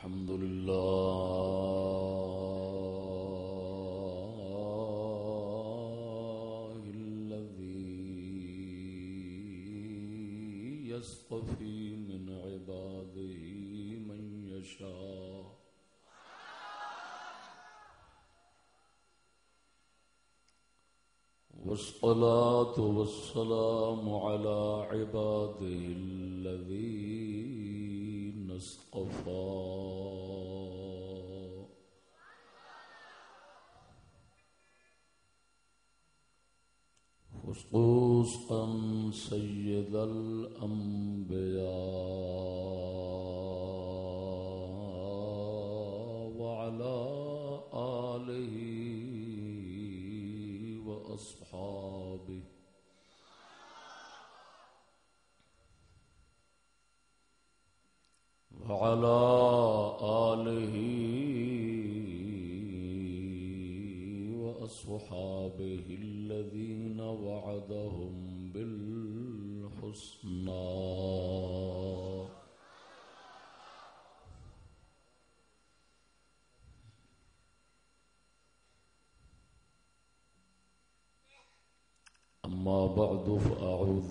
الحمد لله الذي يصطفي من عباده من يشاء. والصلاة والسلام على عباده الذين اصطفى خصوصا سيد الأنبياء وعلى آله وأصحابه وعلى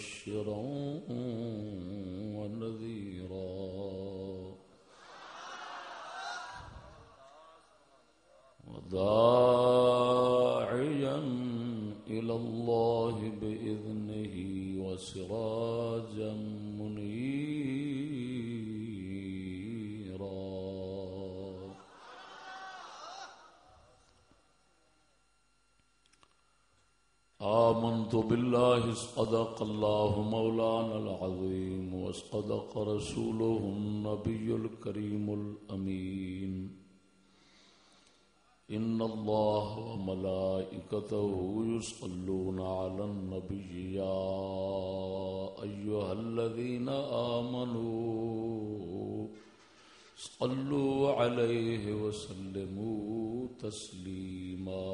مبشرا. بالله صدق الله مولانا العظيم وصدق رسوله النبي الكريم الأمين. إن الله وملائكته يصلون على النبي. يا أيها الذين آمنوا صلوا عليه وسلموا تسليما.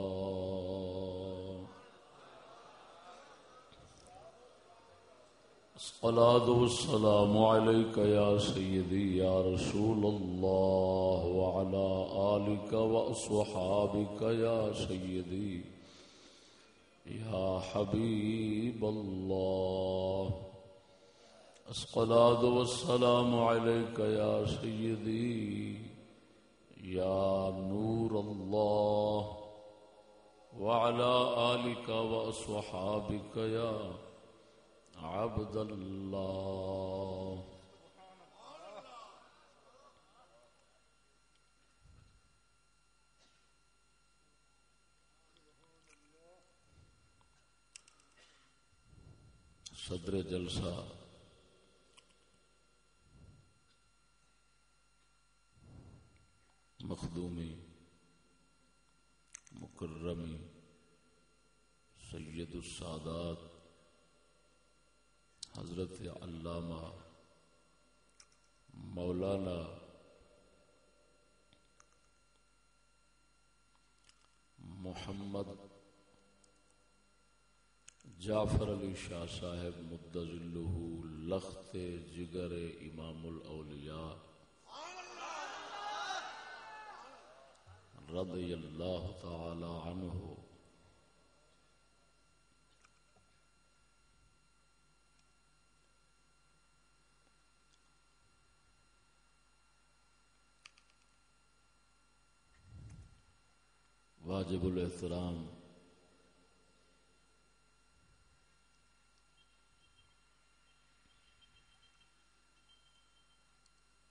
الصلاة والسلام عليك يا سيدي يا رسول الله وعلى آلك وأصحابك يا سيدي يا حبيب الله. الصلاة والسلام عليك يا سيدي يا نور الله. وعلى آلك وأصحابك يا عبد الله صدر جلسہ مخدومی مکرمی سید السادات حضرت علامہ مولانا محمد جعفر علی شاہ صاحب مدذلہ لخت جگر امام الاولیاء رضی اللہ تعالی عنہ واجب الاحترام۔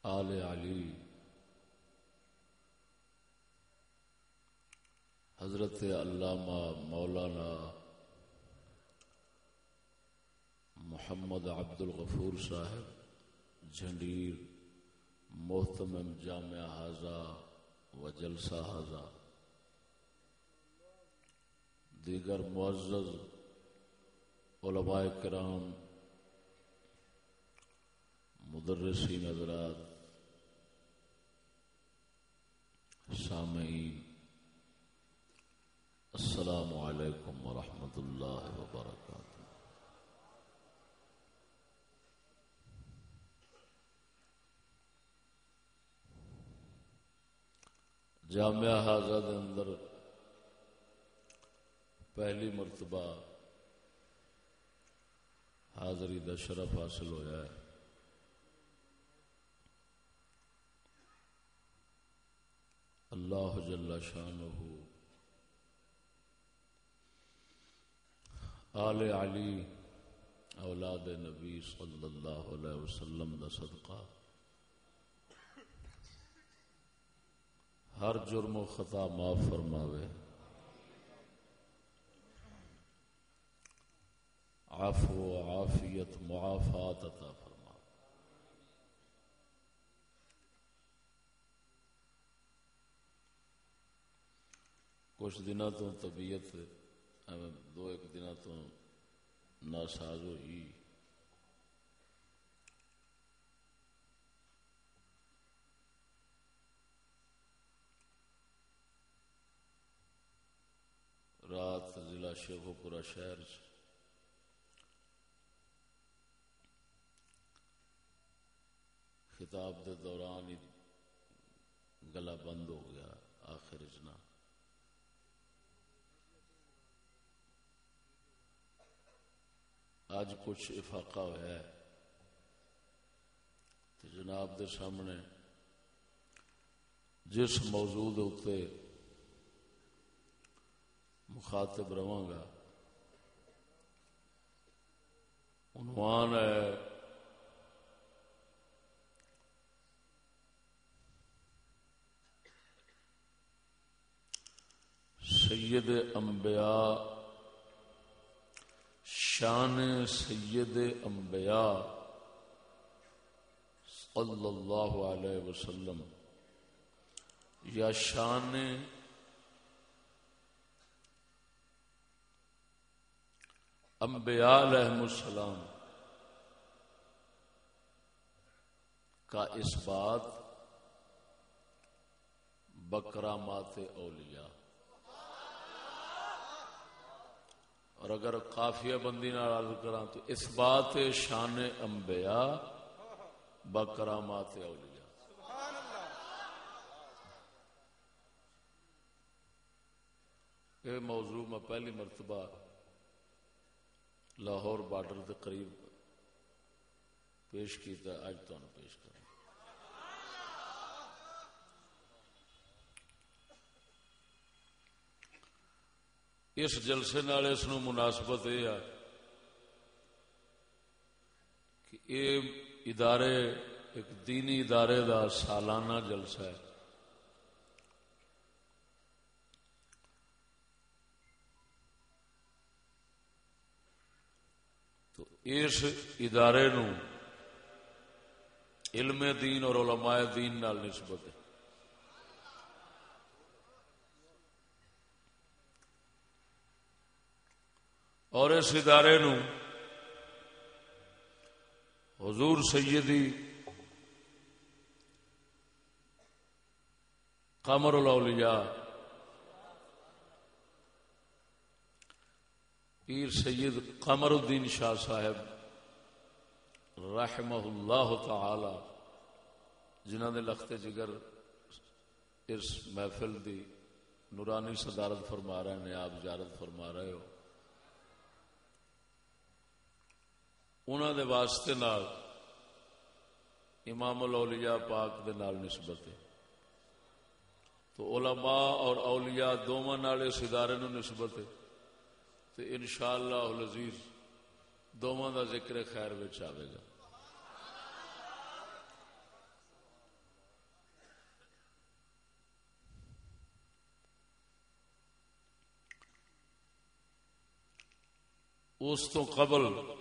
آل علی۔ حضرت علامہ مولانا محمد عبد الغفور صاحب، جھنڈیر، محتمم جامعہ حاضہ و جلسہ حاضہ۔ دیگر معزز علماء کرام مدرسی نظرات سامعین، السلام علیکم ورحمۃ اللہ وبرکاتہ۔ جامعہ حاضر اندر پہلی مرتبہ حاضری دا شرف حاصل ہویا ہے۔ اللہ جل شان آل علی اولاد نبی صلی اللہ علیہ وسلم دا صدقہ۔ ہر جرم و خطا معاف فرماوے۔ عفو و عافیت، معافات عطا فرما. کچھ دنوں تو طبیعت دو ایک دنوں تو ناساز ہوئی۔ رات ضلع شیخو پورا شہر خطاب دے دوران ہی گلا بند ہو گیا آخر جنا اج کچھ افاقہ ہوا ہے۔ تو جناب دے سامنے جس موضوع اتنے مخاطب رہا گا، عنوان ہے سید انبیاء، شان سید انبیاء صلی اللہ علیہ وسلم، یا شان انبیاء علیہ السلام کا اس بات بکرامات اولیاء۔ اور اگر کافیہ بندی عرض کرا تو اس بات شان انبیاء بکرامات اولیاء۔ یہ موضوع میں پہلی مرتبہ لاہور بارڈر کے قریب پیش کیا اج تمہیں پیش اس جلسے نال اس مناسبت یہ ہے کہ یہ ادارے، ایک دینی ادارے دا سالانہ جلسہ ہے۔ تو اس ادارے نو علم دین اور علماء دین نال نسبت ہے۔ اور اس ادارے نو حضور سیدی قمر الاولیاء، پیر سید قمر الدین شاہ صاحب رحمہ اللہ تعالی جنہوں نے لخت جگر اس محفل دی نورانی صدارت فرما رہے ہیں، آپ جارت فرما رہے ہو۔ انہوں دے واسطے نال امام الاولیاء پاک دے نال نسبت ہے۔ تو علماء اور اولیاء دونوں نال اس ادارے نو نسبت ہے۔ تو انشاءاللہ العزیز دونوں دا ذکر خیر وچ آئے گا۔ اس تو قبل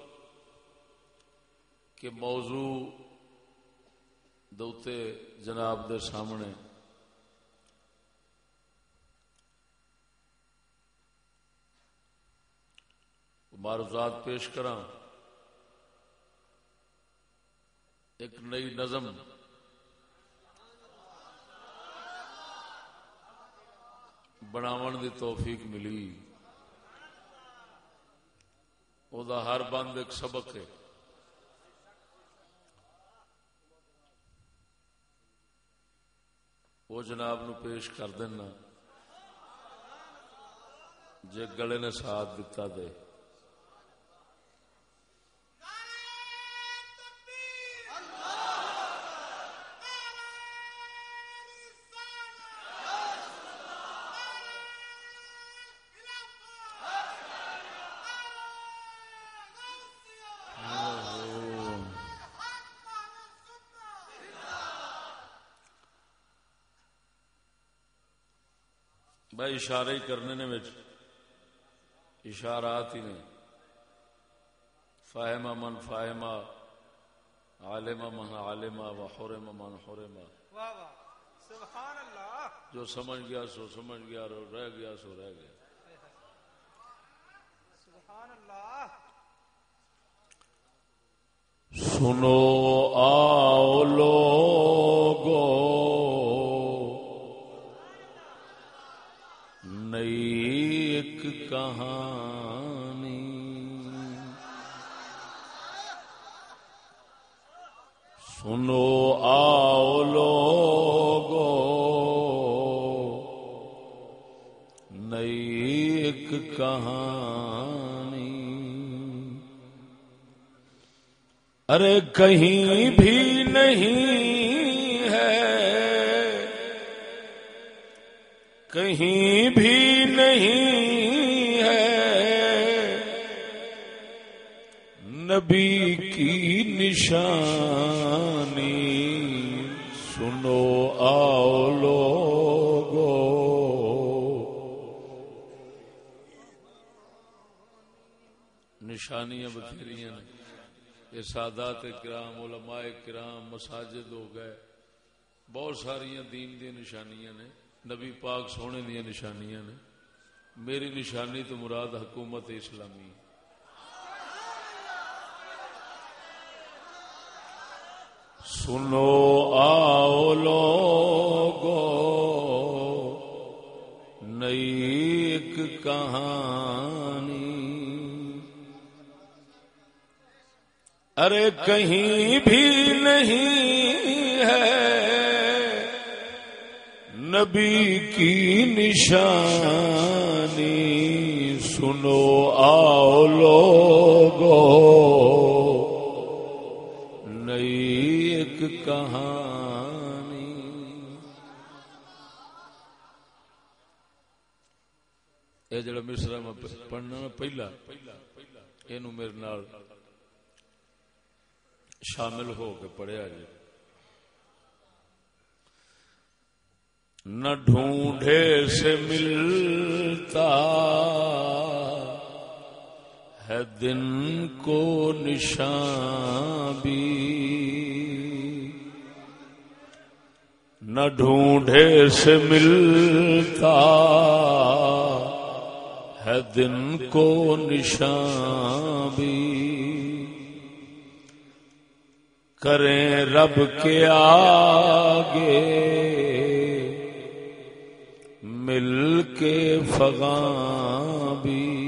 کہ موضوع دوتے جناب دے سامنے معروضات پیش کرا ایک نئی نظم۔ بناون دی توفیق ملی۔ او دا ہر بند ایک سبق ہے۔ وہ جناب نو پیش کر دینا۔ جے گلے نے ساتھ دتا دے۔ بھائی اشارے ہی کرنے نے بچ اشارات ہی نے فاہمہ من فاہمہ عالمہ من عالمہ و حرمہ من حرمہ۔ سبحان اللہ۔ جو سمجھ گیا سو سمجھ گیا رو رہ گیا سو رہ گیا۔ سبحان اللہ۔ سنو آؤ لوگو سنو آؤ لوگو، نئی ایک کہانی۔ ارے کہیں بھی نہیں ہے، کہیں بھی نہیں ہے۔ نبی کی نشانی نشانیاں بتھیری ہیں یہ سادات کرام، علماء کرام، مساجد ہو گئے، بہت ساری دین دی نشانیاں نے، نبی پاک سونے دیا نشانیاں نے۔ میری نشانی تو مراد حکومت اسلامی۔ سنو آؤ لوگو نئی ایک ارے کہیں بھی نہیں ہے۔ نبی کی نشانی سنو آؤ لوگو۔ نئی ایک کہانی۔ یہ جڑا مصرا میں پڑھنا پہلا یہ میرے نال شامل ہو کے پڑھیا جی۔ نہ ڈھونڈے سے ملتا ہے دن کو نشان بھی نہ ڈھونڈے سے ملتا ہے دن کو نشان بھی کریں رب کے آگے۔ مل کے فغاں بھی۔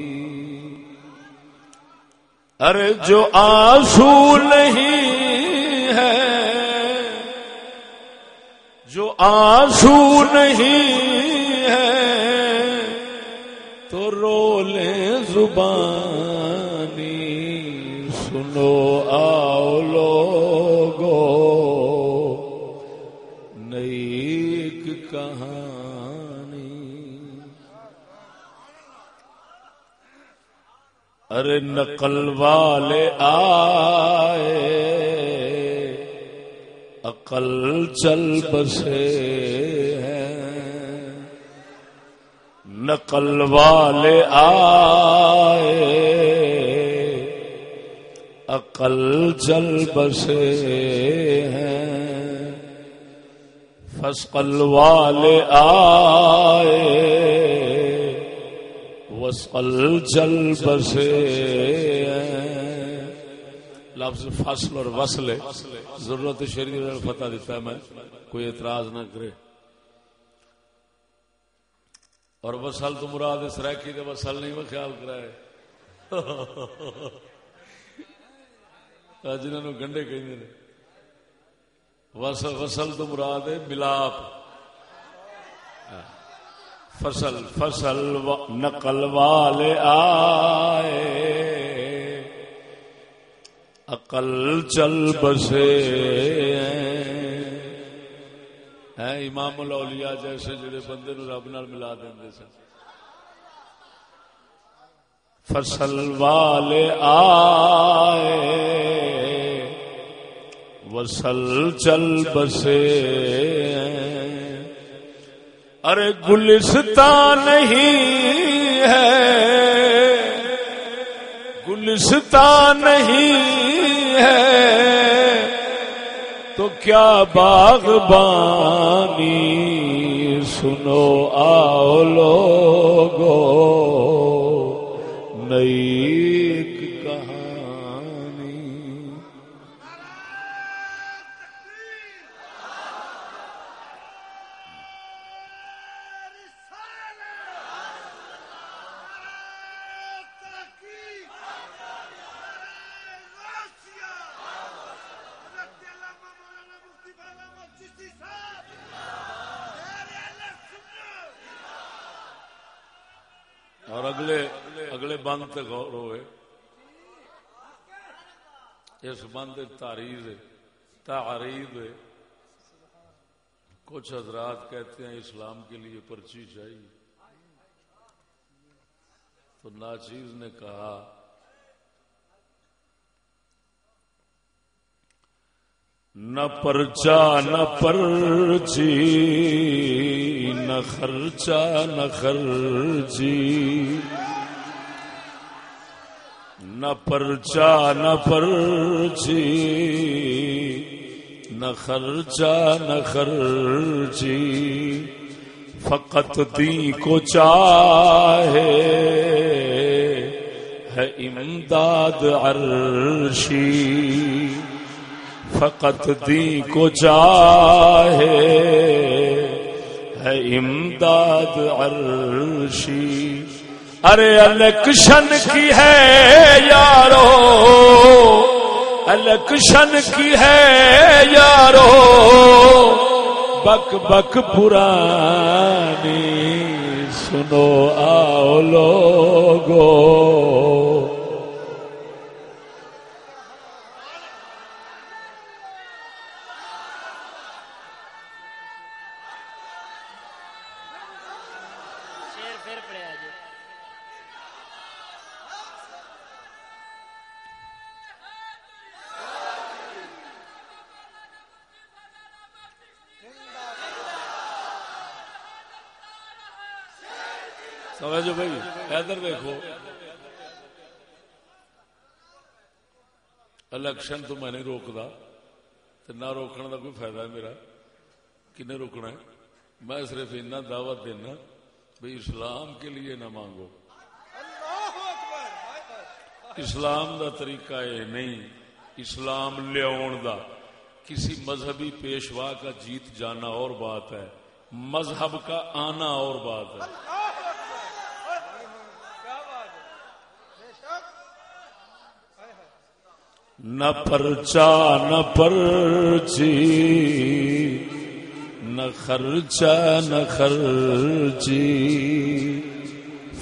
ارے جو آنسو نہیں ہے، جو آنسو نہیں ہے، تو رو لیں زبانی۔ سنو آؤ ارے نقل والے آئے۔ عقل چل بسے ہیں۔ نقل والے آئے۔ عقل جل بسے ہیں۔ فسقل والے آئے۔ وسقل جل بسے لفظ فصل اور وصل ضرورت شریف فتح دیتا ہے۔ میں کوئی اعتراض نہ کرے۔ اور وسل تو مراد اس ریکی دے وسل نہیں، وہ خیال کرائے۔ جنہوں گنڈے کہیں کہ وسل وسل تو مراد ہے ملاپ۔ فصل فصل نقل والے آئے۔ عقل چل بسے۔ ہیں امام الاولیاء جیسے جڑے بندے نو رب نال ملا دیں سن۔ فصل والے آئے۔ وصل چل بسے۔ ارے گلستان نہیں ہے۔ گلستان نہیں ہے۔ تو کیا باغبانی سنو آؤ لوگو۔ نئی بند تے غور ہوئے۔ اس بند تاریخ تعریض کچھ حضرات کہتے ہیں اسلام کے لیے پرچی چاہیے۔ تو ناچیز نے کہا، نہ پرچا، نہ پرچی، نہ خرچا نہ خرچی۔ نہ پرچا، نہ پرچی، نہ خرچا، نہ خرچی، فقط دی کو چاہے، ہے امداد عرشی، فقط دی کو چاہے، ہے امداد عرشی۔ ارے الیکشن کی ہے یارو الیکشن کی ہے یارو، بک بک پرانی سنو آؤ لوگو سمجھو بھائی ادھر دیکھو۔ الیکشن تو میں نہیں روکتا نہ روکنے کا کوئی فائدہ ہے میرا۔ کن روکنا ہے؟ میں صرف اتنا دعوت دینا بھائی اسلام کے لیے نہ مانگو۔ اسلام دا طریقہ یہ نہیں۔ اسلام لیا کسی مذہبی پیشوا کا جیت جانا اور بات ہے۔ مذہب کا آنا اور بات ہے۔ نہ پرچا، نہ پرچی، نہ خرچا نہ خرچی۔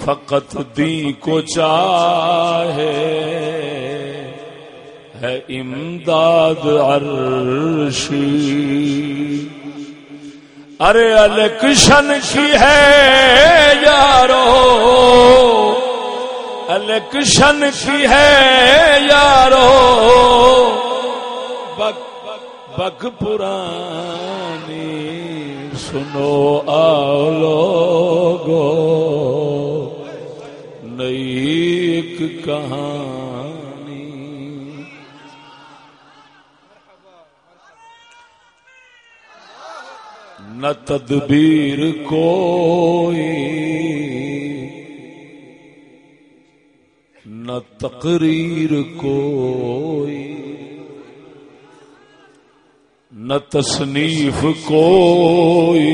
فقط دی کو چاہے ہے امداد عرشی۔ ارے الیکشن کی ہے یارو۔ الیکشن کی ہے یارو؟ بک بک پرانی سنو آؤ لوگو نئی ایک کہانی۔ نہ تدبیر کوئی نہ تقریر کوئی، نہ تصنیف کوئی،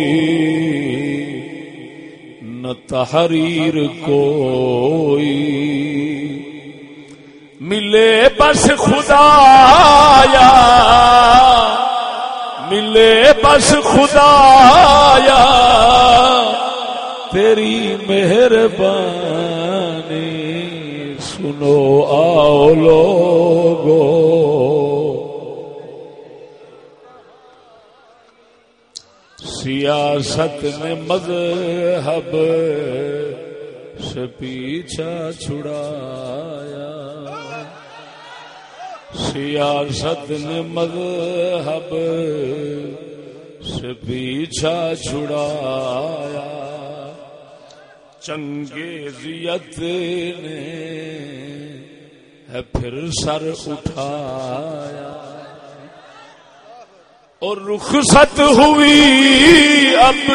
نہ تحریر کوئی۔ ملے بس خدا یا ملے بس خدا یا تیری مہربانی۔ سنو آؤ لوگو۔ سیاست نے مذہب سے پیچھا چھڑایا۔ سیاست نے مذہب سے پیچھا چھڑایا۔ چنگیزیت نے ہے پھر سر اٹھایا۔ اور رخصت ہوئی اب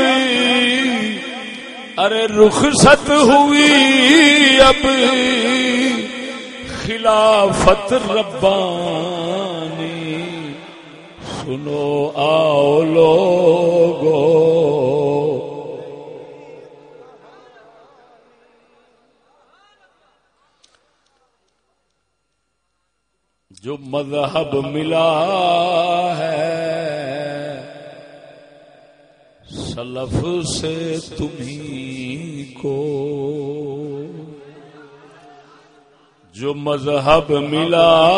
ارے رخصت ہوئی اب خلافت ربانی۔ سنو آؤ لوگو۔ جو مذہب ملا ہے۔ سلف سے تمہیں کو جو مذہب ملا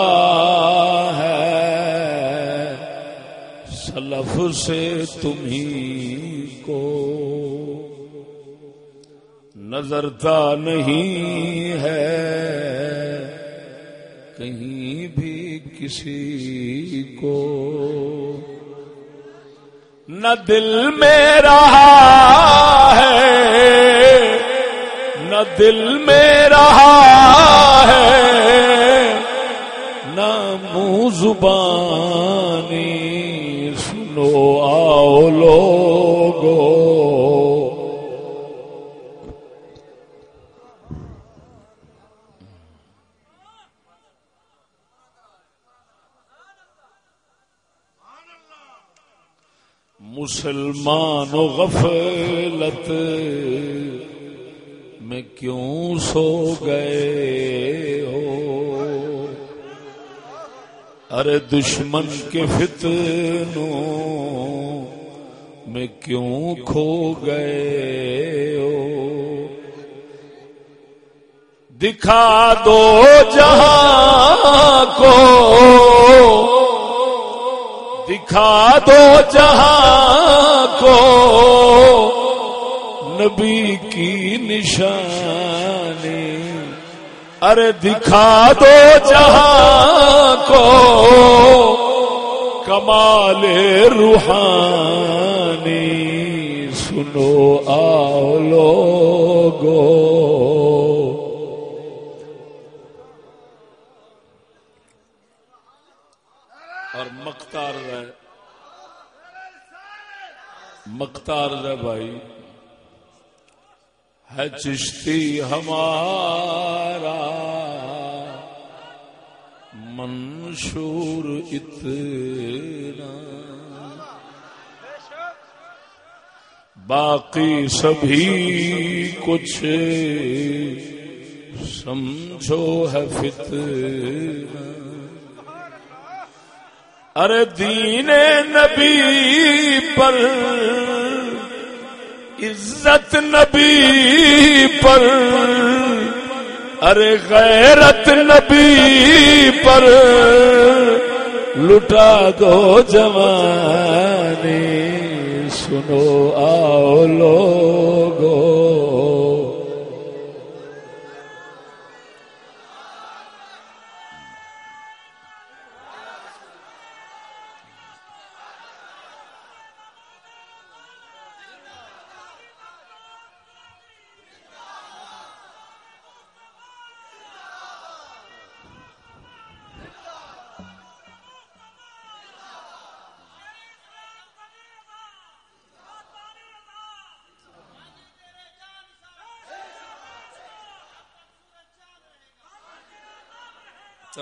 ہے۔ سلف سے تمہیں کو نظرتا نہیں ہے۔ کہیں بھی کسی کو۔ نہ دل میں رہا ہے، نہ دل میں رہا ہے، نہ منہ زبانی، سنو آؤ لوگو مسلمان و غفلت میں کیوں سو گئے ہو؟ ارے دشمن کے فتنوں میں کیوں کھو گئے ہو؟ دکھا دو جہاں کو دکھا دو جہاں کو نبی کی نشانی۔ ارے دکھا دو جہاں کو کمال روحانی۔ سنو آؤ لوگو اور مختار ہے مختار بھائی۔ ہے چشتی ہمارا۔ منشور اتنا۔ باقی سبھی کچھ سمجھو ہے فتنہ۔ ارے دین نبی پر عزت نبی پر۔ ارے غیرت نبی پر۔ لٹا دو جوانی سنو آؤ لوگو۔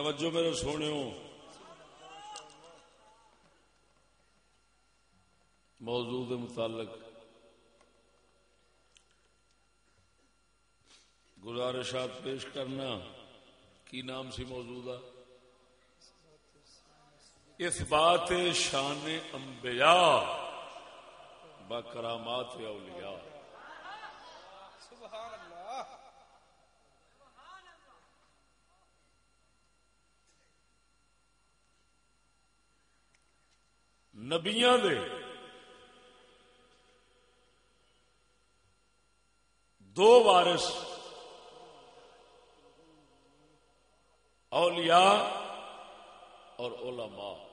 توجہ میرے سونے موضوع کے متعلق گزارشات پیش کرنا، کی نام سی موضوع اس بات شان انبیاء، با کرامات اولیاء۔ نبیاں دے۔ دو وارث۔ اولیاء اور علماء۔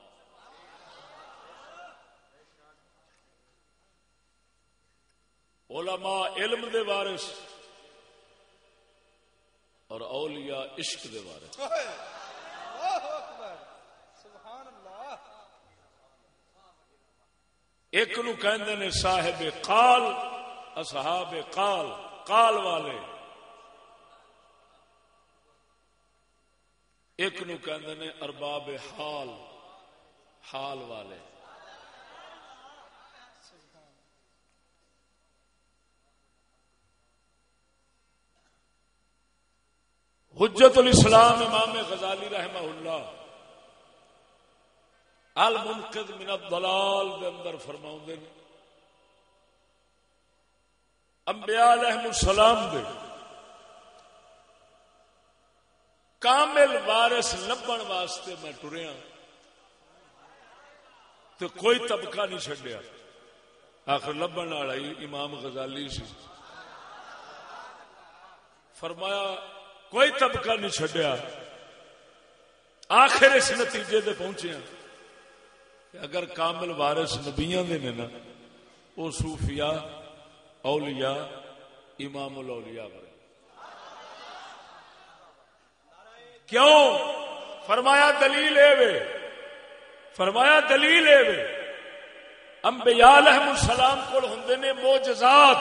علماء علم دے وارث اور اولیاء عشق دے وارث اللہ اکبر سبحان اللہ ایک نو کہندے نے صاحب قال، اصحاب قال قال والے۔ ایک نو کہندے نے ارباب حال حال والے۔ حجت الاسلام امام غزالی رحمہ اللہ۔ المنقذ من الضلال دے اندر فرماؤں دے انبیاء علیہ السلام دے کامل وارث لبن واسطے میں ٹریا تو کوئی طبقہ نہیں چڈیا آخر لبن والا امام غزالی سی۔ فرمایا، کوئی طبقہ نہیں چڈیا آخر اس نتیجے دے پہنچے ہیں۔ اگر کامل وارث نبیاں دے نے نا وہ صوفیاء، اولیاء، امام الاولیاء بنے کیوں؟ فرمایا دلیل اے وے۔ فرمایا دلیل اے وے۔ انبیاء علیہ السلام کول ہوندے نے معجزات۔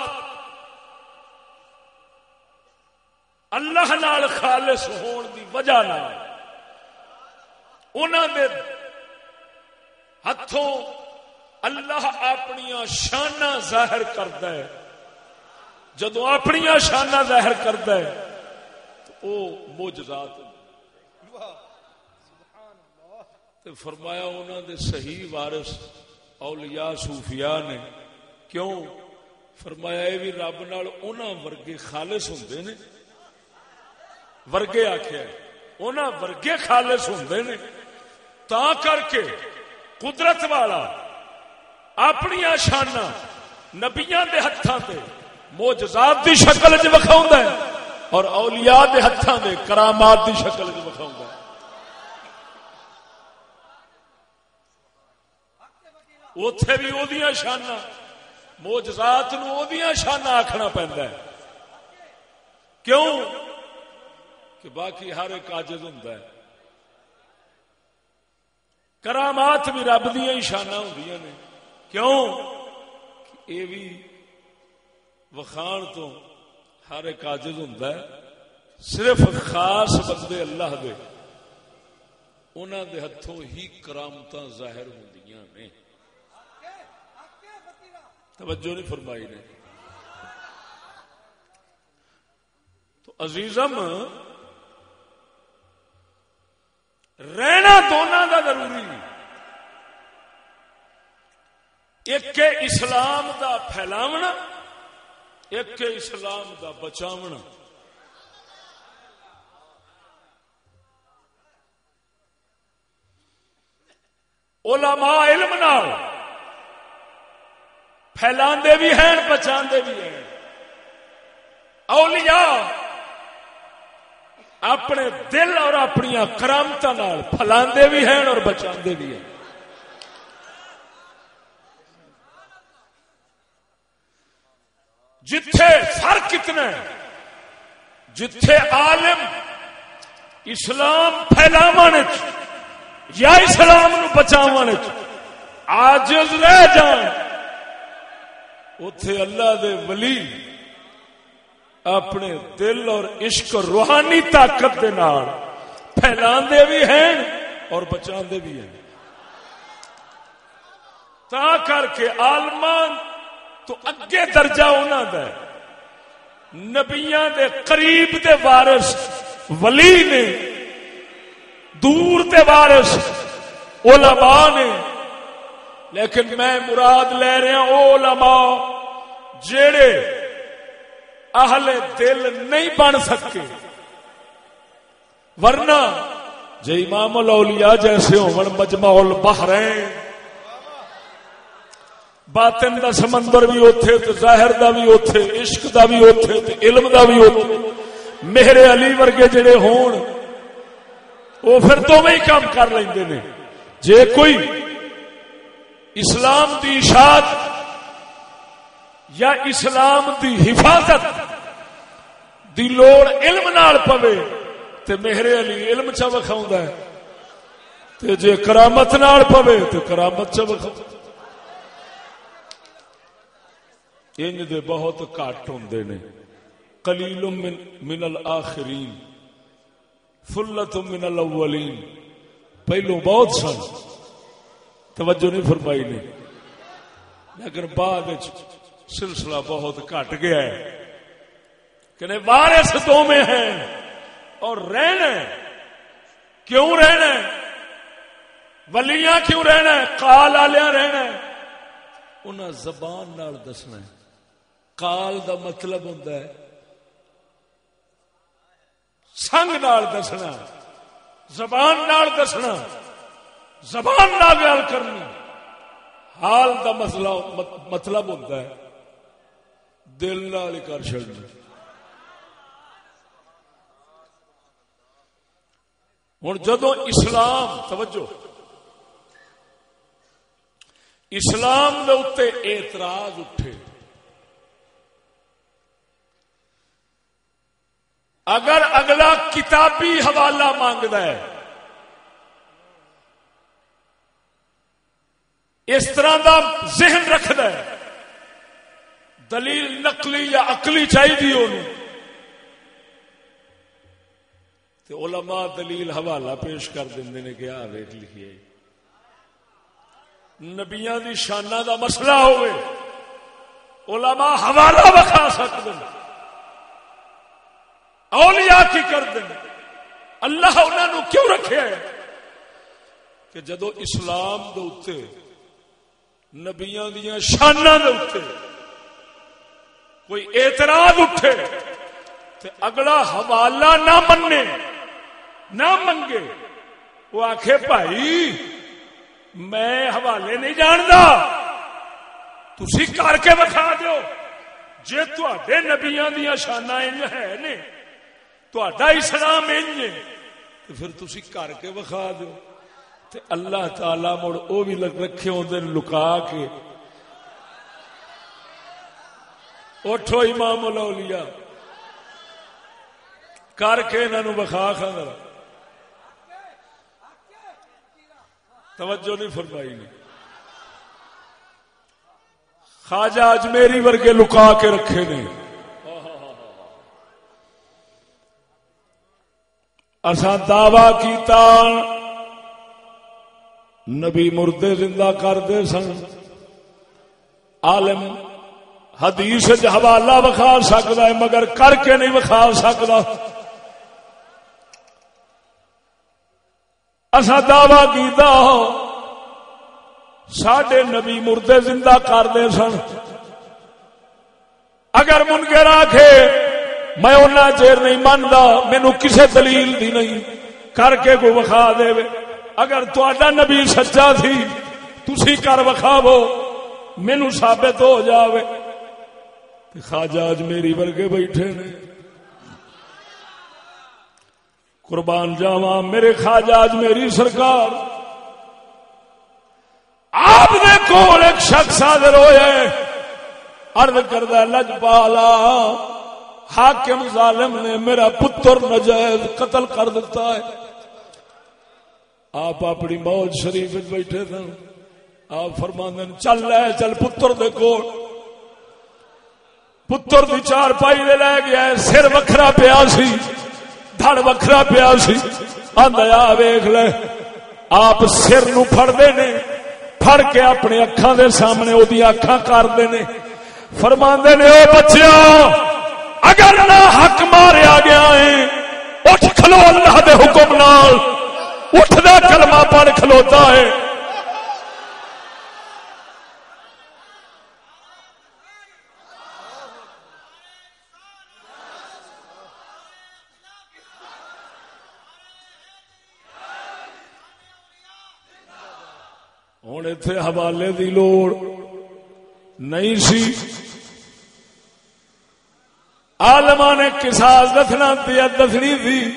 اللہ نال خالص ہون دی وجہ نال۔ انہاں دے ہاتھوں اللہ اپنی شانہ ظاہر کرتا ہے۔ جدو اپنی شانہ ظاہر کرتا ہے، تو وہ موجزات تے فرمایا انہوں دے صحیح وارث اولیاء صوفیاء نے، کیوں؟ فرمایا یہ بھی رب نال انہاں ورگے خالص ہوندے نے۔ ورگے آخیا انہاں ورگے خالص ہوندے نے۔ تا کر کے قدرت والا، اپنی شانہ نبیاں دے ہتھاں تے موجزات دی شکل چ وکھاوندا ہے اور اولیاء دے ہتھاں دے کرامات دی شکل چ وکھاوندا ہے۔ اوتھے بھی اودیاں شانہ موجزات نو اودیاں شانہ آکھنا پیندا ہے۔ کیوں؟ کہ باقی ہر ایک عاجز ہوندا ہے۔ کرامات بھی رب دیا ہی شانہ ہوں نے۔ کیوں؟ یہ بھی وخان تو ہر ایک عاجز ہوں صرف خاص بندے اللہ دے انہوں دے ہتھوں ہی کرامت ظاہر ہوں نے۔ توجہ نہیں فرمائی نے۔ تو عزیزم رہنا دونوں کا ضروری ایک اسلام دا پھیلاونا، ایک اسلام دا بچاونا۔ علماء علم نال پھیلاندے بھی ہیں، بچاندے بھی ہیں۔ اولیاء اپنے دل اور اپنی کرامت فلاندے بھی ہیں اور بچاندے بھی ہیں۔ جتھے فرق کتنا ہے، جتھے عالم اسلام پھیلاو یا اسلام نو بچاو آجز رہ جان اتے اللہ دے ولی اپنے دل اور عشق اور روحانی طاقت دے نال۔ پھیلا بھی ہیں اور بچا بھی ہیں۔ تا کر کے آلمان تو اگے درجہ انہوں کا نبیاں دے قریب دے وارث، ولی نے، دور دے وارث، علماء نے۔ لیکن میں مراد لے رہا علماء جڑے اہل دل نہیں بن سکے۔ ورنہ جی امام الاولیاء جیسے ہون مجمع البحرین۔ باطن دا سمندر بھی اوتھے تے ظاہر دا بھی اوتھے، عشق دا بھی اوتھے تے علم دا بھی اوتھے۔ میرے علی ورگے جڑے ہون وہ پھر تو میں کام کر لیندے نے۔ جے کوئی اسلام دی اشاعت یا اسلام دی حفاظت دی لوڑ علم نال پوے، تے میرے علی علم چا وکھاوندا ہے؟ تے جے کرامت نال پوے، تے کرامت چا وکھاوندا انج دے بہت کٹ ہوندے نے۔ قلیل من من الاخرین، فلت من الاولین۔ پہلو بہت سن۔ توجہ نہیں فرمائی نے۔ لیکن بعد سلسلہ بہت کٹ گیا ہے کہ وارث دو میں ہیں اور رہنا کیوں رہنا ولیاں کیوں رہنا کال آلیا رہنا انہیں زبان نال دسنا ہے۔ کال دا مطلب ہوں سنگ نال دسنا زبان نال دسنا زبان نال گل کرنی حال دا مسئلہ مطلب ہوتا ہے۔ دل نال کر چڑنا ہوں جدو اسلام، توجہ۔ اسلام دے اتنے اعتراض اٹھے۔ اگر اگلا کتابی حوالہ مانگتا ہے، اس طرح دا ذہن رکھد ہے۔ دلیل نقلی یا اقلی چاہیے تو علماء دلیل حوالہ پیش کر دیں نے کہ آ ویٹ لکھیے۔ نبیاں دی شانہ دا مسئلہ ہوئے۔ علماء حوالہ بکھا سکتے ہیں اولیاء کی کر دیں اللہ انہوں کیوں رکھے کہ جدو اسلام دے نبیاں دیا شانہ دے کوئی اعتراض اٹھے تے اگلا حوالہ نہ مننے، نہ منگے، وہ آخے بھائی، میں حوالے نہیں جانتا تھی کر کے بکھا دو جی تے نبیا دیا شانہ ہے نہیں اسلام تو پھر تھی کر کے وکھا دو تے اللہ تعالی مڑ او بھی رکھے ہوتے لکا کے اٹھو امام الاولیاء۔ کر کے انہوں وکھا کھانا توجہ نہیں فرمائی نہیں خواجہ اجمیری ورگے لکا کے رکھے نہیں اسا دعوی کیتا۔ نبی مردے زندہ کرتے سن۔ عالم حدیث حوالہ وکھا سکتا ہے، مگر کر کے نہیں وکھا سکتا اصا دعوی کیتا سڈے نبی مردے زندہ کرتے سن۔ اگر منکر آخے میں اُنہ چیر نہیں مانتا مینو کسی دلیل دی نہیں، کر کے کوئی وکھا دے۔ اگر تا نبی سچا سی تھی کر وکھاو مینو ثابت ہو جاوے۔ خواجہ اج میری ورگے بیٹھے نے۔ قربان جاوا میرے خواجہ اج میری سرکار۔ آپ نے کول ایک شخص حاضر ہوئے ارد کردہ لج پالا حاکم ظالم نے میرا پتر نجائز قتل کر دیتا ہے۔ آپ اپنی موج شریف بیٹھے تھے۔ آپ فرماندن چل لے، چل پتر دے کو پتر دی چار پائی دے لے گیا ہے، سر وکھرا پیا سی پھڑ وکھرا پیا سی۔ آدھا ویخ لے۔ آپ سر نو پھڑتے نے، پھڑ کے اپنے اکھان دے سامنے وہ اکھان کرتے نے۔ فرما نے، او بچیا اگر نہ حق ماریا گیا ہے، اٹھ کھلو اللہ دے حکم نال۔ اٹھ اٹھنا کلمہ پڑھ کھلوتا ہے۔ ہوں اتے حوالے دی لوڑ۔ نہیں سی۔ آلما نے کساس دسنا دیا دسنی تھی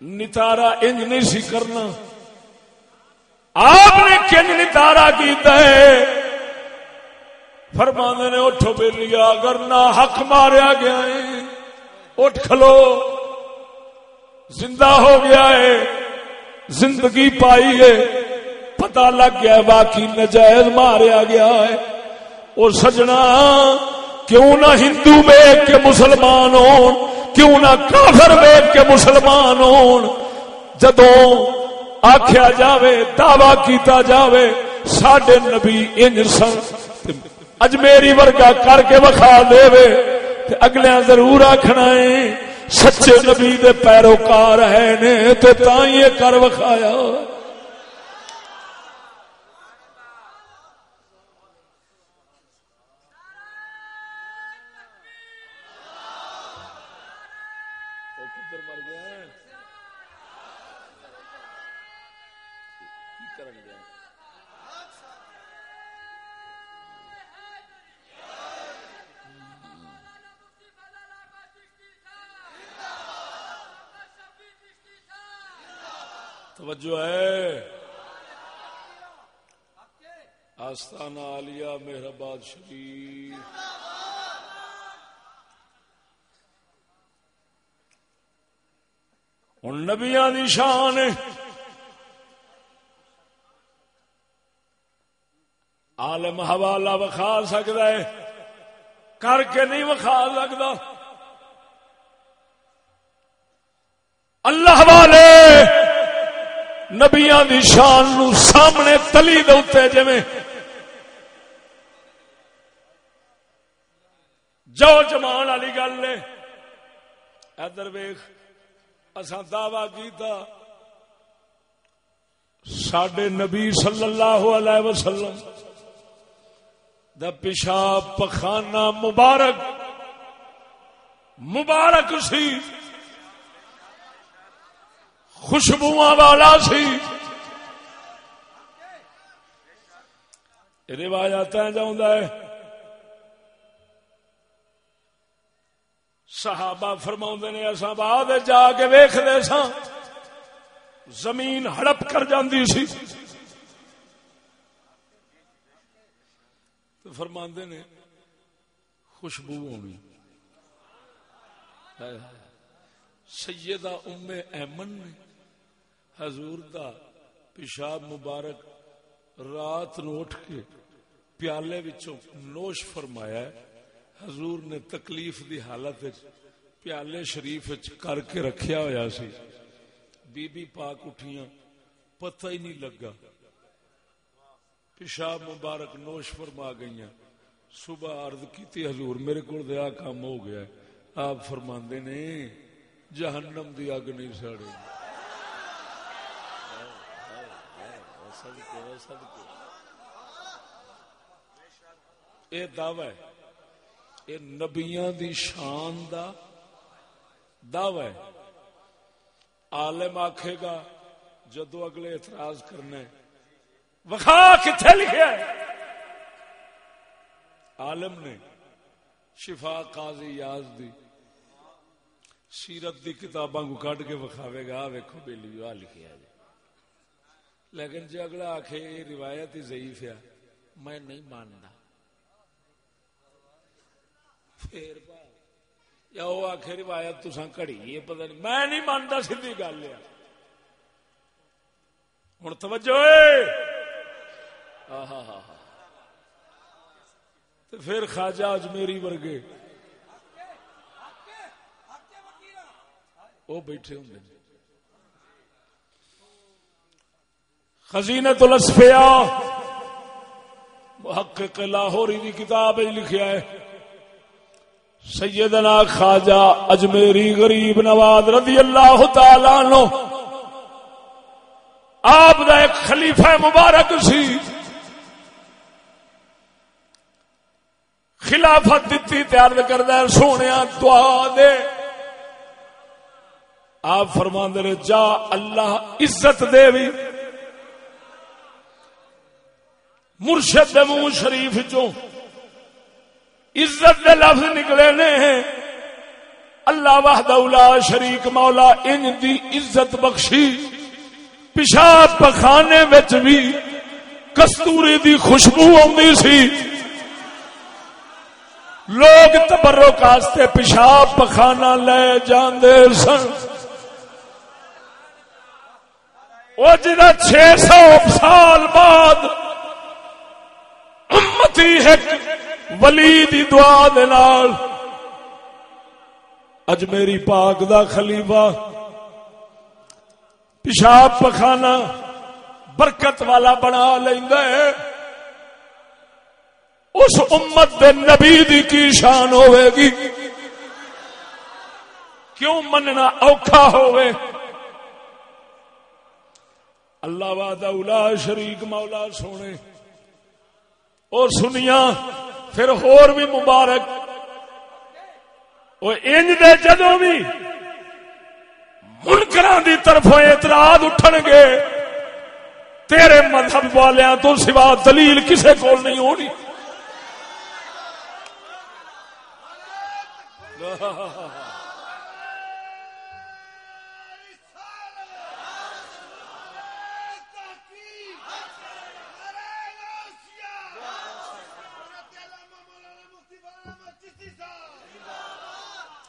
نتارا انج نہیں سی کرنا۔ آپ نے کنج نتارا کیتا ہے۔ فرمانے نے اٹھو بے لیا اگر نہ حق ماریا گیا ہے، اٹھ کھلو۔ زندہ ہو گیا ہے، زندگی پائی ہے۔ پتا لگ گیا باقی نجائز ماریا گیا ہے اور سجنا کیوں نہ ہندو ویگ کے مسلمان ہو کیوں نہ کافر ویگ کے مسلمان ہو جدو آخیا جاوے دعوی کیتا جاوے ساڈے نبی انج سن اجمیری ورگا کر کے وکھا دے اگلے ضرور آخنا ہے سچے نبی دے پیروکار ہے نے تو تھی کر وکھایا توجہ ہے۔ آستانہ عالیہ مہرباد شریف۔ ہوں نبیا دی شان۔ عالم حوالہ وکھا سکتا ہے۔ کر کے نہیں وکھا سکتا اللہ والے نبیا دی شان نو سامنے تلی دے جی جو جمان والی گل نے ادھر ویخ اصا دعوی کیتا سڈے نبی صلی اللہ علیہ وسلم دا پیشاب پخانہ مبارک مبارک سی۔ خوشبو والا سی۔ روایات ہے صحابہ فرما نے اصا بعد جا کے ویختے سا زمین ہڑپ کر جاندی سی۔ تو فرما نے، خوشبو ہونی۔ سیدہ ام ایمن نے حضور دا پیشاب مبارک رات نو اٹھ کے پیالے وچوں نوش فرمایا ہے۔ حضور نے تکلیف دی حالت پیالے شریف کر کے رکھیا ہویا سی۔ بی بی پاک اٹھیاں، پتہ ہی نہیں لگا۔ پیشاب مبارک نوش فرما گئی صبح عرض کی حضور میرے کو دیا کام ہو گیا آپ فرماندے نے، جہنم دی اگ نہیں ساڑے یہ دعوی یہ نبیاں دی شان دا دعوی عالم آکھے گا، جدو اگلے اعتراض کرنا ہے۔ وخا کتنے لکھا ہے؟ عالم نے شفا قاضی یاز دی سیرت دی کتاباں کو کٹ کے وکھاوے گا۔ ویکھو بیلی آ لکھیا جی لیکن جی اگلا آخ یہ روایت ہی ضعیف ہے میں نہیں مانتا۔ پھر یا وہ آخ روایت تو کڑی یہ پتہ نہیں میں نہیں مانتا سی گل ہے۔ ہوں توجہ پھر خواجہ اجمیری ورگے۔ وہ بیٹھے ہوں خزینت الاسفیا محقق لاہوری کی کتاب لکھیا ہے۔ سیدنا خواجہ اجمیری غریب نواز رضی اللہ تعالی عنہ۔ آپ دا ایک خلیفہ مبارک سی۔ خلافت دیتی تیار کردہ سونے دعا دے۔ آپ فرما رہے، جا اللہ عزت دے بھی۔ مرشد منہ شریف چوں عزت دے لفظ نکلے نے اللہ وحدہ اولا شریک مولا ان دی عزت بخشی پیشاب پخانے وچ بھی کستوری دی خوشبو آندی سی۔ لوگ تبرک واسطے پیشاب پخانا لے جاندے سن۔ وہ جا چھ سو سال بعد امتی ایک ولی دی دعا دے نال۔ اج میری پاک دا خلیفہ، پیشاب پخانا برکت والا بنا لیندا ہے۔ اس امت دے نبی دی کی شان ہوے گی؟ کیوں مننا اوکھا ہوئے؟ اللہ وعدہ اولا شریک مولا سونے۔ اور سنیا پھر ہور بھی مبارک۔ وہ انج دے جدو بھی منکر دی طرف اعتراض اٹھن گے، تیرے مذہب والیاں تو سوا دلیل کسے کول نہیں ہونی۔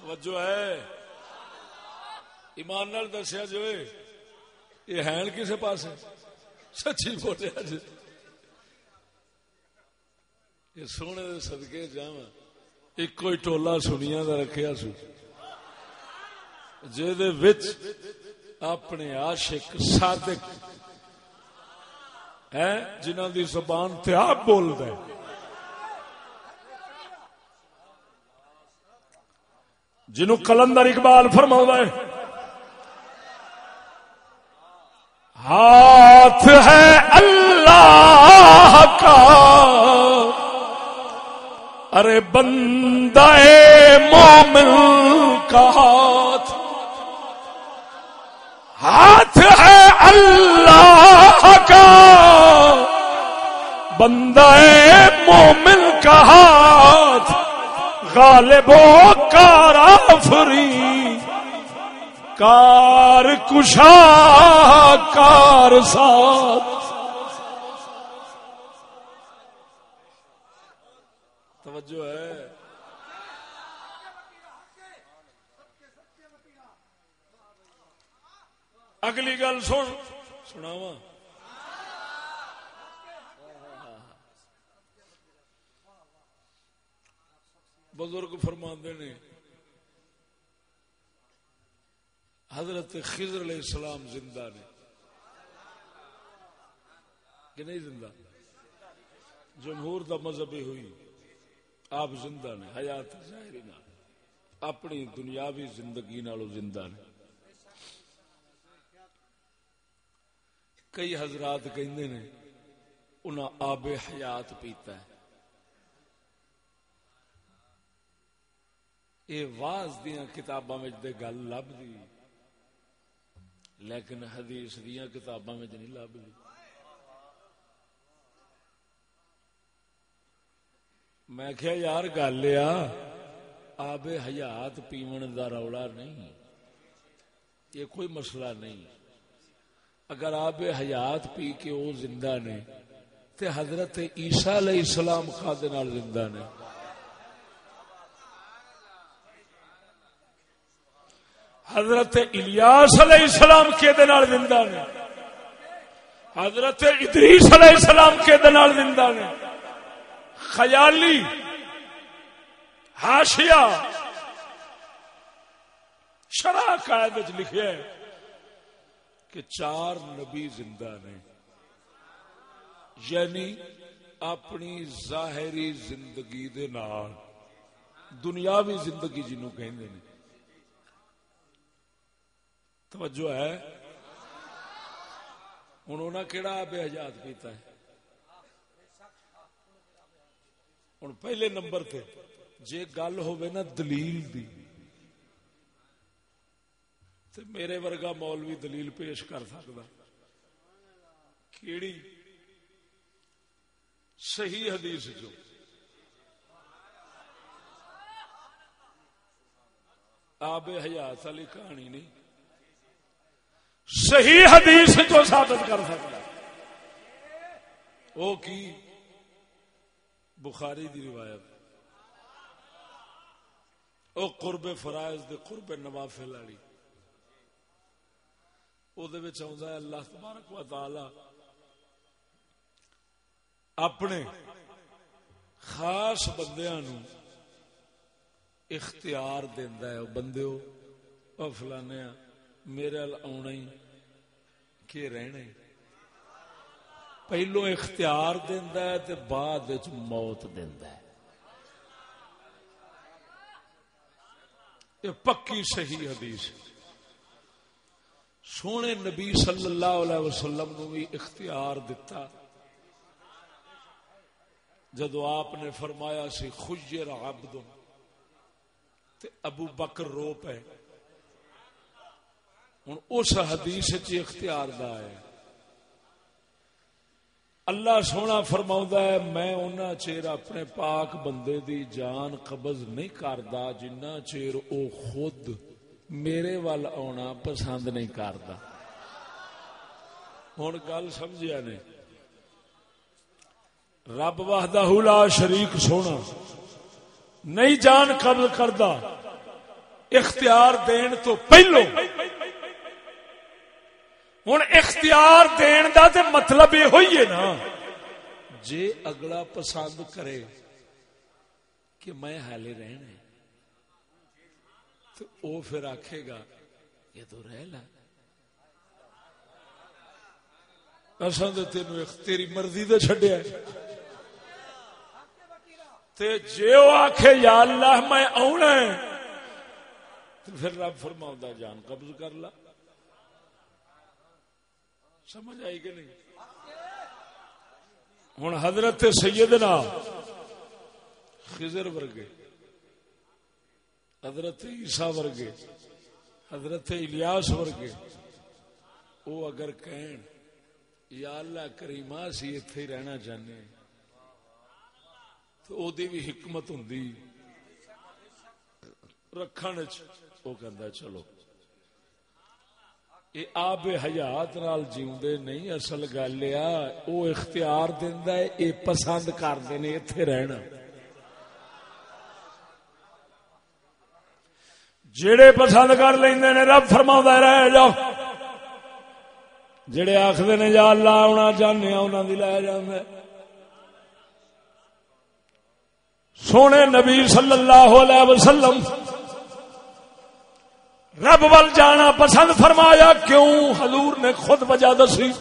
توجہ ہے۔ ایمان نال دسیا جو یہ ہے کسے پاس سچی بولیا جی یہ سونے دے صدقے جا ایک کوئی ٹولا سنیا کا رکھیا سو۔ جہد اپنے عاشق صادق ہے جنہ دی زبان تیاب بول ہے جنو کلندر اقبال فرما ہے، ہاتھ ہے اللہ کا۔ ارے بندہ مومن کا ہاتھ۔ ہاتھ ہے اللہ کا۔ بندہ مومن کا ہاتھ۔ غالب و کار آفری کار کشا کار ساتھ توجہ ہے۔ اگلی گل سن سناواں۔ بزرگ فرما نے، حضرت خضر علیہ السلام زندہ نے۔ کہ نہیں زندہ؟ جمہور دا مذہبی ہوئی، آپ زندہ نے، حیات ظاہری نہ۔ اپنی دنیاوی زندگی نالو زندہ نے۔ کئی حضرات کہندے نے، انہاں آب حیات پیتا ہے۔ یہ واز دیا کتاباں گل لب دی لیکن حدیث دیا کتاباں نہیں لب دی میں کیا یار، گل آب حیات پیمن دا رولا نہیں۔ یہ کوئی مسئلہ نہیں۔ اگر آب حیات پی کے وہ زندہ نے، تے حضرت عیسیٰ علیہ السلام خاد زندہ نے۔ حضرت الیاس علیہ السلام کے دنال زندہ نے۔ حضرت ادریس علیہ السلام کے دنال زندہ نے۔ خیالی ہاشیا شرح قائد لکھا ہے کہ چار نبی زندہ نے۔ یعنی اپنی ظاہری زندگی دے نال، دنیاوی زندگی جنوں کہندے نے۔ توجہ ہے۔ ہوں انہیں کہڑا بے حجات پیتا ہے؟ ہوں پہلے نمبر تے جے گل ہوئے نا دلیل دی، تے میرے ورگا مولوی دلیل پیش کر سکتا کیڑی صحیح حدیث جو۔ آب حیات والی کہانی نہیں۔ صحیح حدیث جو ثابت کر سکتا وہ کی؟ بخاری دی روایت۔ او قرب فرائض دے قرب نوافل والی۔ او دے وچ آوندا ہے اللہ تبارک و تعالی اپنے خاص بندیاں نو اختیار دیندا ہے۔ او بندیو، او فلانے میرے آنا ہی کہ رہنا ہی؟ پہلو اختیار دیندا ہے تے بعد موت دیندا ہے۔ یہ پکی صحیح حدیث سونے نبی صلی اللہ علیہ وسلم نو بھی اختیار دتا۔ جدو آپ نے فرمایا سی، خجر عبد، تے ابو بکر رو پے۔ ہوں اس حدیث چ اختیار دا ہے۔ اللہ سونا فرما ہے، میں انہ چیر اپنے پاک بندے دی جان قبض نہیں کردا جنہ چیر او خود میرے وال آنا پسند نہیں کردا ہوں گل سمجھا نے۔ رب واہدہ لا شریک سونا، نہیں جان قبض کردا اختیار دین تو پہلو۔ ہوں اختیار دین دا تے مطلب یہ ہوئی ہے نا۔ جے اگلا پسند کرے کہ میں حالے رہنا تو او پھر آکھے گا، یہ تو رہ لا اصل تو تین تیری مرضی تو چڈیا تے جے وہ آخے یا اللہ میں آنا ہے، تو پھر رب فرما جان قبض کر لا۔ سمجھ آئی کہ نہیں؟ ہوں حضرت سیدنا خضر ورگے، حضرت عیسا ورگے، حضرت الیاس ورگے وہ اگر کہن، یا اللہ کریما سی اتے ہی رہنا چاہنے، تو او دی بھی حکمت ہوں رکھن وہ کہ چلو۔ یہ آب حیات نال جیوندے نہیں، اصل گل او اختیار دیندا ہے اے پسند کردے نے ایتھے رہنا۔ جڑے پسند کر لیندے نے، رب فرماوندا رہ جاؤ۔ جڑے آکھدے نے، یا اللہ آنا چاہنے انہاں دی لے جاندا سونے نبی صلی اللہ علیہ وسلم رب ول جانا پسند فرمایا کیوں؟ حضور نے خود وجہ دسی۔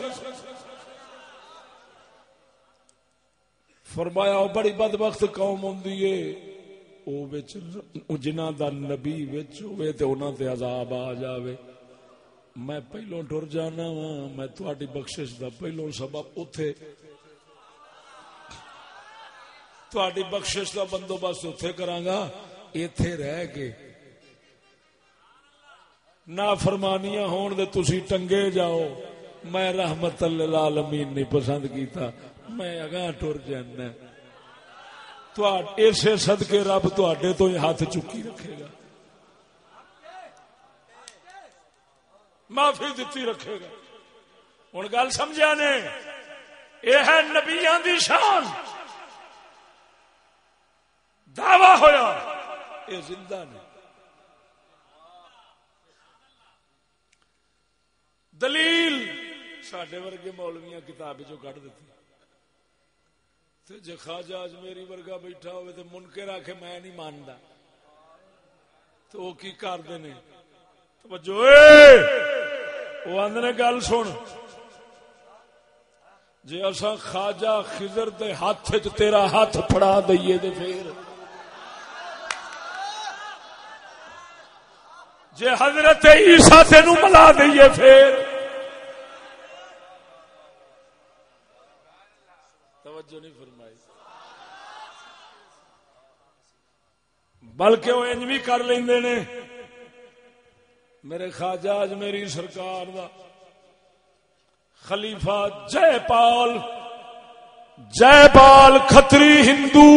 فرمایا وہ بڑی بد وقت قوم ہوں جنہ دا نبی ہوئے تے انہاں تے عذاب آ جاوے۔ میں پہلو ٹر جانا وا میں تھوڑی بخشش دا پہلو سبب اتے تھوڑی بخشش دا بندوبست اتے کرانگا ایتھے رہ کے نا فرمانیاں ہون دے تسی ٹنگے جاؤ۔ میں رحمت للعالمین نہیں پسند کیتا۔ میں اگاں ٹر جانا۔ اسے صدقے رب تواڈے تو ہی ہاتھ چکی رکھے گا۔ معافی دتی رکھے گا۔ ہوں گل سمجھا نے؟ یہ ہے نبیاں دی شان۔ دعوی ہویا۔ یہ زندہ نے۔ دلیل سڈے ورگے مولویا کتاب چو کٹ دیتی جی خواجہ اجمیری ورگا بیٹھا ہوئے تو منکر آ کے میں نہیں مانتا تو وہ کی کرتے ہیں توجہ، اے! وہ آدھے گل سن۔ جی اصا خواجہ خزر دے ہاتھ چ تیرا ہاتھ پھڑا دئیے تے پھر۔ جی حضرت عیسیٰ تین ملا دئیے پھر۔ توجہ نہیں فرمائی۔ بلکہ وہ انج بھی کر لیندے نے۔ میرے خواجہ اج میری سرکار دا خلیفہ جے پال جے پال کھتری ہندو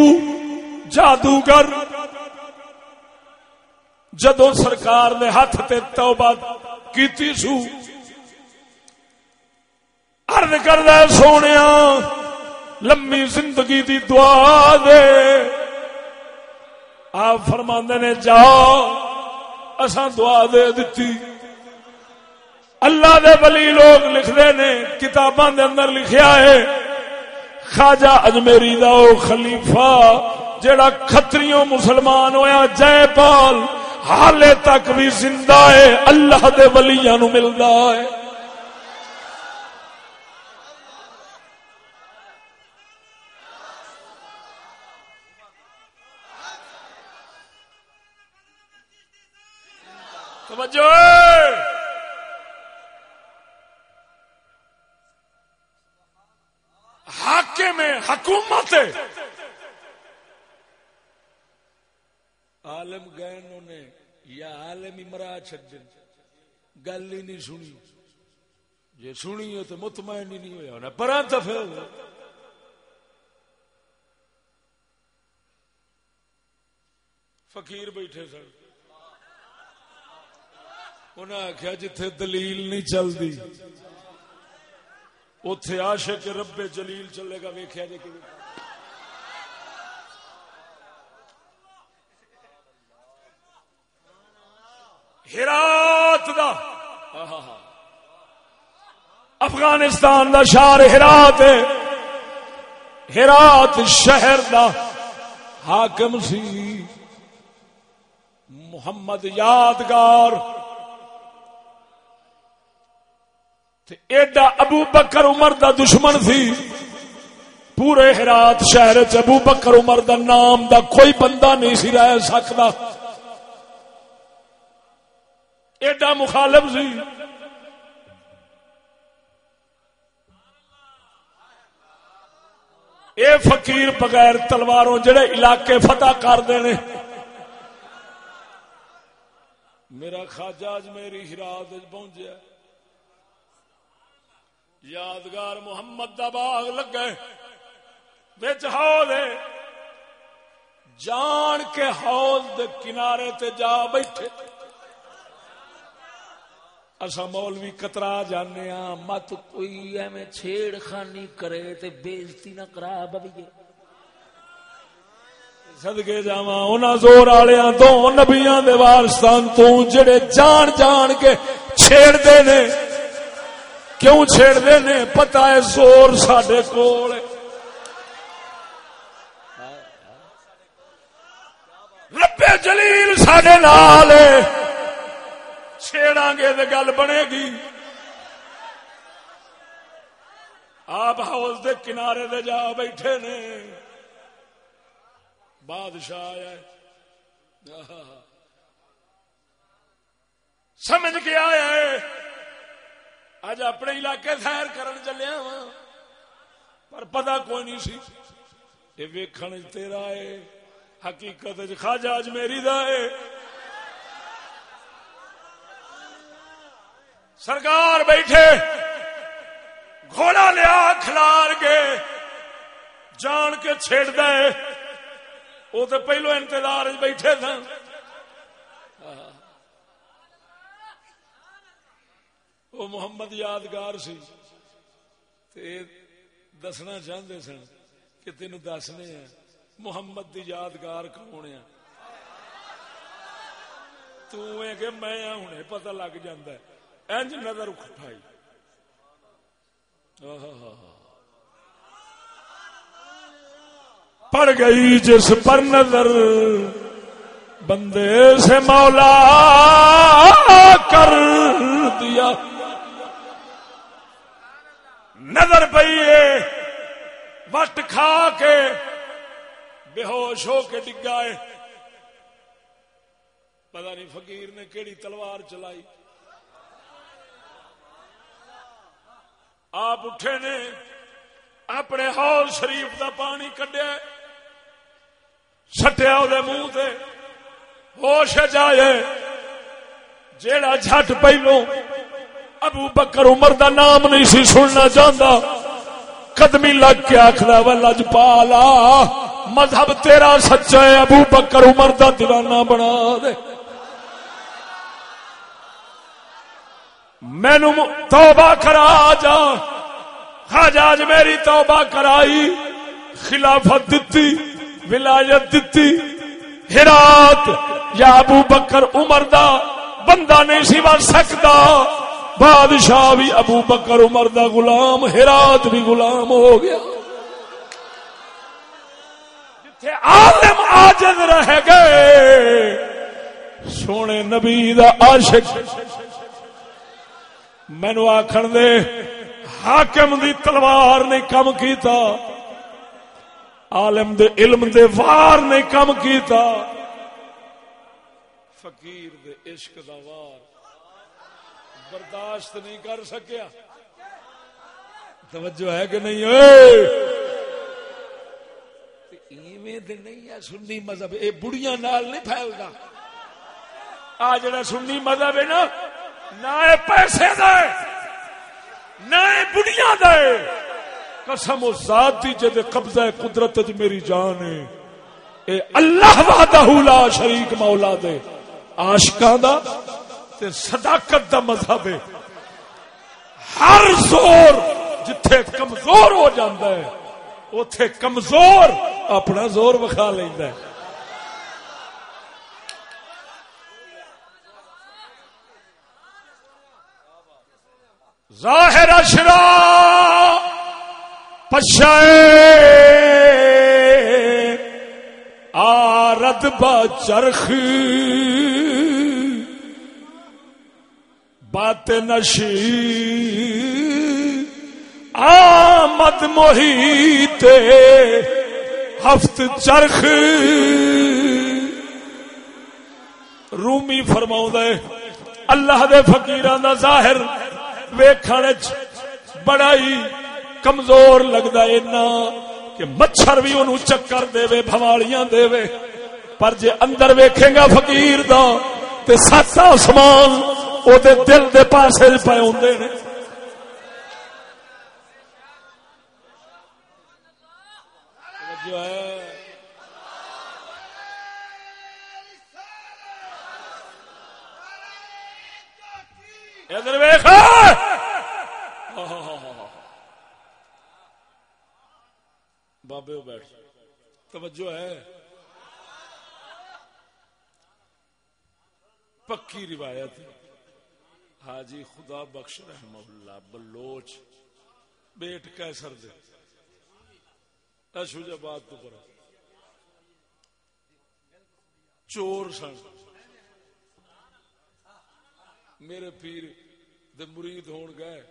جادوگر۔ جدو سرکار نے ہاتھ تے توبہ کیتی سو ارد کردہ سونے لمبی زندگی دی دعا دے۔ آپ فرما نے جا اساں دعا دے دیتی اللہ دے ولی لوگ لکھتے نے، کتاباں دے اندر لکھیا ہے، خواجہ اجمیری دا او خلیفہ جڑا کھتریوں مسلمان ہویا جے پال حالے تک بھی زندہ ہے، اللہ دے ولیاں نو ملدا ہے۔ توجہ حاکم حکومت! عالم گئے انہوں نے یا عالم امرا چھڈن۔ گل ہی نہیں سنی۔ جی سنی ہو تو مطمئن ہی نہیں ہویا ہونا۔ پرا تو پھر۔ فقیر بیٹھے سن۔ انہیں آخیا جتھے دلیل نہیں چلتی اتے عاشق رب جلیل چلے گا ویخیا جی کہ ہرات دا۔ افغانستان دا شہر ہرات ہے۔ ہرات شہر دا حاکم سی۔ محمد یادگار۔ ایڈا ابو بکر عمر دا دشمن سی۔ پورے ہرات شہر چ ابو بکر عمر دا نام دا کوئی بندہ نہیں سی رہ سکتا۔ ایڈا مخالف سی۔ اے فقیر بغیر تلواروں جڑے علاقے فتح کر دینے۔ میرا خواجہ اج میری ہرات پہنچیا۔ یادگار محمد دا باغ لگے بچ ہال جان کے ہال دے کنارے تے جا بیٹھے۔ اصا مولوی کترا جانے ہاں مت کوئی ایویں چھیڑ خانی کرے تے بےزتی نہ کرا بویے۔ سدکے جا انہاں زور والے دو نبیاں دے وارستان تو جڑے جان جان کے چھیڑ دے نے۔ کیوں چھیڑ دے نے؟ پتا ہے زور سڈے کول ربے جلیل سڈے نال چھیڑا گے تو گل بنے گی آپ ہاؤس دے کنارے دے جا بیٹھے نے۔ بادشاہ آیا سمجھ کے آیا ہے۔ اج اپنے علاقے سیر کرن چلیا وا پر پتا کوئی نہیں سی یہ ویکھن تیرا ہے حقیقت خواجہ اج میری دا ہے سرکار بیٹھے، گھوڑا لیا، کھلار کے جان کے چھیڑ دے۔ وہ تو پہلو انتظار بیٹھے سن۔ وہ محمد یادگار سی۔ تے دسنا چاہتے سن کہ تین دسنے ہیں، محمد دی یادگار کون ہے؟ تو اے کہ میں ہوں پتہ لگ جاندہ ہے۔ انج نظر اٹھائی پڑ گئی جس پر نظر، بندے سے مولا کر دیا۔ نظر پئی وٹ کھا کے بے ہوش ہو کے ڈگا ہے پتا نہیں فقیر نے کیڑی تلوار چلائی۔ آپ اٹھے نے، اپنے ہال شریف دا پانی کڈیا، سٹیا وہ منہ سے ہوش جائے جیڑا جٹ پہلو ابو بکر عمر دا نام نہیں سی سننا چاہتا قدمی لگ کے آخر و لج پالا، مذہب تیرا سچا ہے، ابو بکر عمر دا دیوانہ بنا دے۔ مینو توبہ کرا جا خاجہ آج میری توبہ کرائی، خلافت دتی، ولایت دتی۔ ہرات یا ابو بکر عمر دا بندہ نہیں سی بن سکتا۔ بادشاہ بھی ابو بکر عمر دا غلام، ہرات بھی غلام ہو گیا۔ جتھے عالم آجد رہ گئے، سونے نبی دا عاشق۔ مینو آخر دے، حاکم دی تلوار نے کم کیتا۔ عالم دے علم دے وار نے کم کیتا۔ فقیر دے عشق دا وار۔ برداشت نہیں کر سکیا۔ توجہ ہے کہ نہیں؟ ایویں دے نہیں ہے سنی مذہب، اے بڑیاں نال نہیں پھیلدا۔ آ جڑا سنی مذہب ہے نا، نہ پیسے دے، نہ بڑیاں دے۔ قسم و ذات دی جے قبضہ قدرت وچ میری جان ہے۔ اے اللہ وحدہ لا شریک مولا دے۔ عاشقاں دا تے صداقت دا مذہب ہے۔ ہر زور جتھے کمزور ہو جاندا ہے، اوتھے کمزور اپنا زور وکھا لیندا ہے۔ ظاہر اشرا پشائے آرد با چرخ۔ بات نشی آمد محیط ہفت چرخ۔ رومی فرماؤں دے اللہ دے فقیران دا ظاہر ویکھن بڑا ہی کمزور لگتا اینا کہ مچھر بھی انہوں چکر دے بوالیاں دے پر جے اندر ویکھے گا فقیر دا، تے سات آسمان دے دل دے پاسے پے ہوندے نے بابے بیٹھ توجہ ہے پکی روایت حاجی خدا بخش رحم اللہ بلوچ بیٹ کیسر دے اشوجہ بات تو پر چور سن میرے پیر دے مرید ہون گئے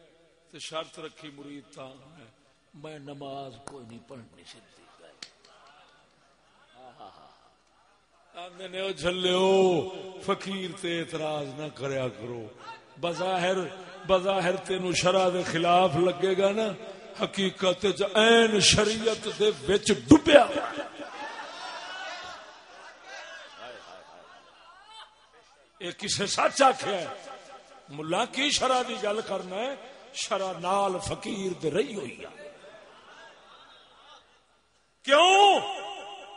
تے شرط رکھی مرید تھا میں میں نماز کوئی نہیں پڑھنی سکتی آدھے جھلو فقیر تے اعتراض نہ کریا کرو بظاہر بظاہر تینو شرع دے خلاف لگے گا نا، حقیقت این شریعت دے وچ ڈبیا۔ یہ کسے سچ آخیا ملا کی شرح کی گل کرنا ہے؟ شرح نال فقیر دے رہی ہوئی ہے۔ کیوں؟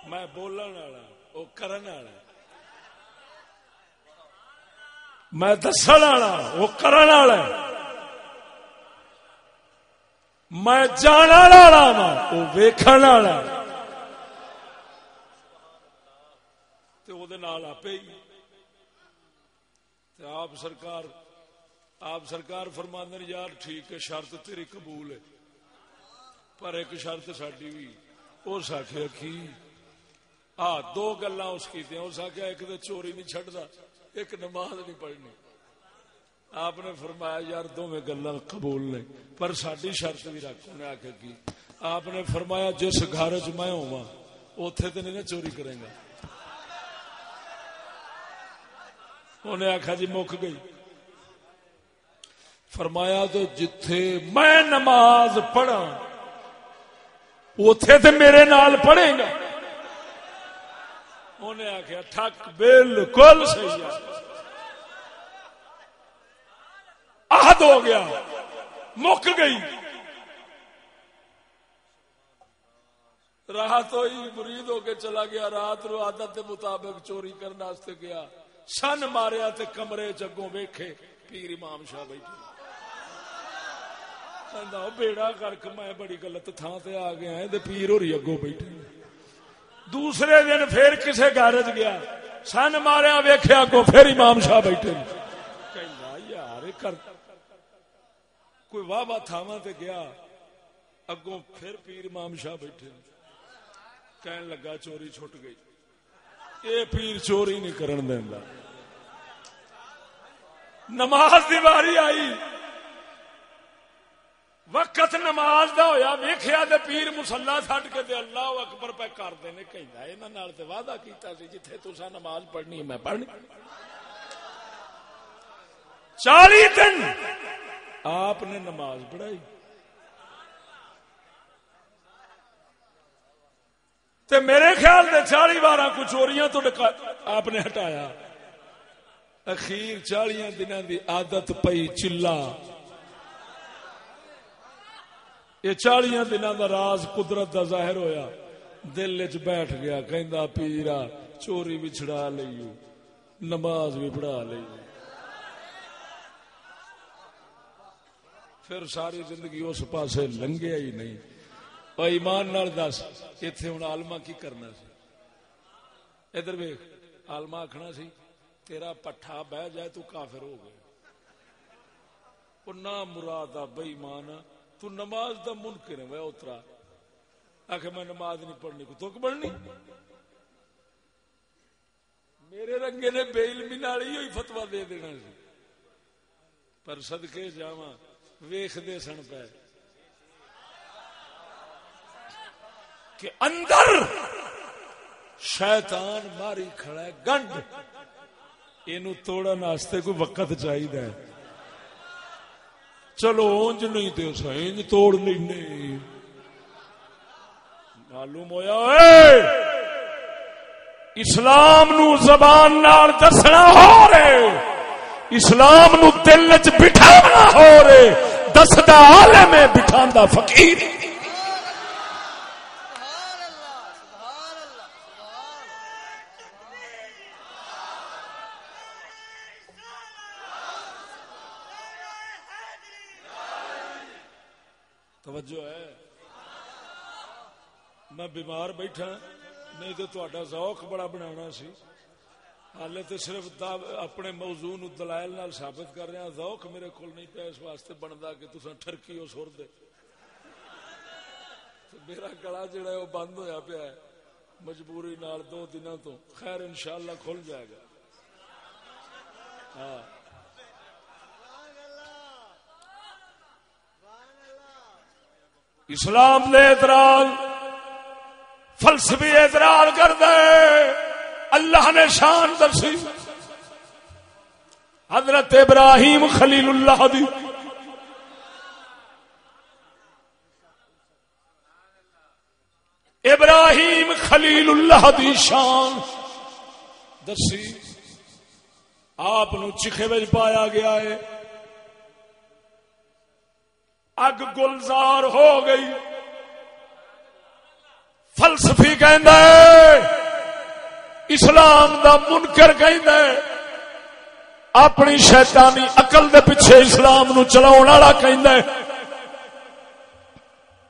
میں بولن والا وہ کرن والا میں دسن والا، وہ کرن والا میں جان والا وہ ویکھن والا آپ ہی۔ آپ سرکار آپ سرکار فرماندن یار ٹھیک ہے، شرط تیری قبول ہے۔ پر ایک شرط ساری بھی۔ اس آخ رکھی آ، دو گلا اس کی اس آخیا ایک تو چوری نہیں چڈتا ایک نماز نہیں پڑھنی۔ آپ نے فرمایا، یار، دونوں گلا قبول نے، پر ساری شرط بھی رکھ۔ انہیں آخیا کی؟ آپ نے فرمایا، جس گھر چ میں ہوا اتے تو نہیں نا چوری کرے گا۔ انہیں آخیا جی مک گئی۔ فرمایا، تو جتھے میں نماز پڑھا اتے تو میرے نال پڑھے گا۔ انہیں آخیا ٹھک بالکل صحیح آہد ہو گیا، مک گئی۔ رات ہوئی مرید ہو کے چلا گیا، رات رو عادت کے مطابق چوری کرنے گیا۔ سن ماریا تے کمرے چگوں ویکھے، پیر امام شاہ بیٹھے۔ بیڑا کرک میں بڑی غلط تھان تے آ گیا پیر ہو رہی اگو بیٹھے۔ دوسرے دن پھر کسے گھر گیا۔ سن ماریا ویخیا کو پھر امام شاہ بیٹھے۔ یار کر۔ کوئی واہ واہ تھاوا تے گیا۔ اگوں پھر پیر امام شاہ بیٹھے۔ کہن لگا، چوری چھٹ گئی۔ اے پیر چوری نہیں کرن دینا نماز دی باری آئی۔ وقت نماز دا ہویا، ویکھیا تے پیر مسلا چھڈ کے تے اللہ اکبر پہ کر دینے کہندا انہاں نال تے وعدہ کیتا سی جتھے تساں نماز پڑھنی میں پڑھنی۔ چالی دن آپ نے نماز پڑھائی۔ تے میرے خیال دے چالی بارہ کو چوریاں تو آپ نے ہٹایا۔ اخیر چالیاں دنوں دی عادت پئی چلا۔ یہ چالیاں دنوں دا راز قدرت دا ظاہر ہویا۔ دل چ بیٹھ گیا، کہندا، پیرا، چوری بھی چھڑا لئیو، نماز بھی پڑھا لئیو. پھر ساری زندگی اس پاسے لنگیا ہی نہیں۔ اور ایمان نال دس اتنے ہوں آلما کی کرنا سی؟ ادھر ویخ آلما آخنا سی، تیرا پٹھا بہ جائے تو کافر ہو گئے وہ نہ مراد بئی مان تو نماز دا منکر ہے اترا آخ میں نماز نہیں پڑھنی کو تو پڑھنی میرے رنگے نے بے علمی نال ہی فتوا دے دینا سی پر صدقے جاواں ویخ دے سن پہ کہ اندر شیطان ماری کھڑا ہے، گنڈ۔ یہ توڑا ناستے کوئی وقت چاہیے چلو اونج نہیں تو سنج توڑ لینے۔ معلوم ہوا اسلام نو زبان نال دسنا ہو رہے۔ اسلام نو دل چ بٹھانا ہو رہے۔ دستا عالم بٹھا فقیر ہے میں بیمار بیٹھا ہاں، نہیں تو تا ذوق بڑا بنا سی۔ حالے تو صرف اپنے موضوع نو دلائل نال ثابت کر رہا ہاں، ذوق میرے کو نہیں پیا، اس واسطے بنتا کہ تسا ٹرکی ہو سر دے۔ میرا گلا جڑا ہے وہ بند ہویا پیا ہے۔ مجبوری نال دو دنوں تو خیر انشاءاللہ کھل جائے گا۔ ہاں۔ اسلام دے اعتراض فلسفی اعتراض کر دے۔ اللہ نے شان درسی۔ حضرت ابراہیم خلیل اللہ دی۔ ابراہیم خلیل اللہ دی شان۔ دسی آپ چیخے بچ پایا گیا ہے۔ اگ گلزار ہو گئی۔ فلسفی کہ اسلام دا منکر کہ اپنی شیطانی عقل دے پیچھے اسلام نو چلاؤ والا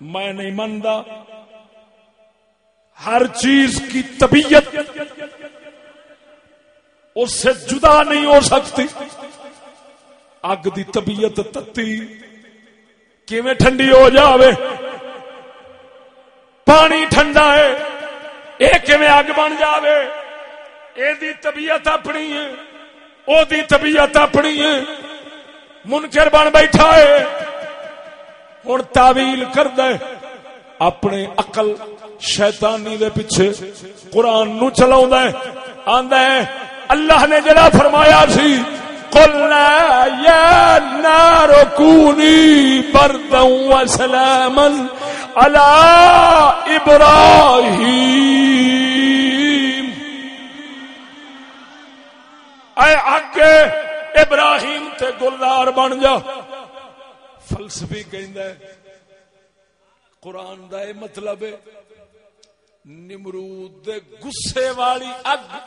میں نہیں منتا ہر چیز کی طبیعت اس سے جدا نہیں ہو سکتی۔ اگ دی طبیعت تتی، کیویں ٹھنڈی ہو جاوے؟ پانی ٹھنڈا ہے۔ یہ کیویں اگ بن جاوے؟ اے دی طبیعت اپنی ہے۔ او دی طبیعت اپنی ہے۔ منکر بن بیٹھا ہے۔ ہوں تعویل کرد اپنے اقل شیطانی دے پیچھے قرآن نو چلا آندا ہے، اللہ نے جڑا فرمایا سی قلنا يا نار كوني بردا وسلاما على ابراهيم اے اگے ابراہیم تے گلدار بن جا۔ فلسفی کہندا ہے، قرآن دا اے مطلب ہے، نمرود دے غصے والی اگ،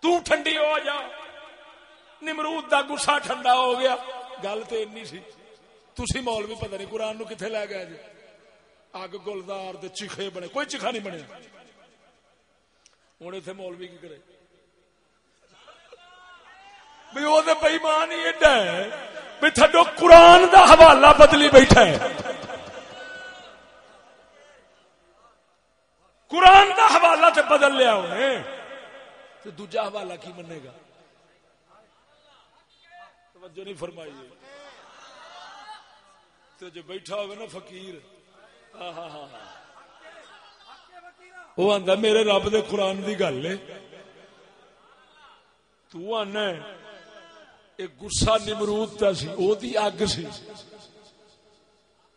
تو ٹھنڈی ہو جا۔ نمرود دا گسا ٹھنڈا ہو گیا۔ گل تو این سی۔ تھی مول بھی پتا نہیں قرآن نو کتنے لے گیا جی۔ اگ گلدار دے چیخے بنے۔ کوئی چیخا نہیں بنے ہوں اتنے مولوی کی کرے۔ بھی وہ بئیمان ہی ایڈا ہے۔ بھی تھڈو قرآن دا حوالہ بدلی بیٹھا ہے۔ قرآن دا حوالہ تے بدل لیا انہیں تو دوجا حوالہ کی منے گا؟ توجہ نہیں فرمائی۔ تو جو بیٹھا ہوئے نا فقیر۔ وہ آندا میرے رب دے قرآن دی گل ہے۔ تو آنا ایک گسا نمرود تا سی، او دی اگ سی۔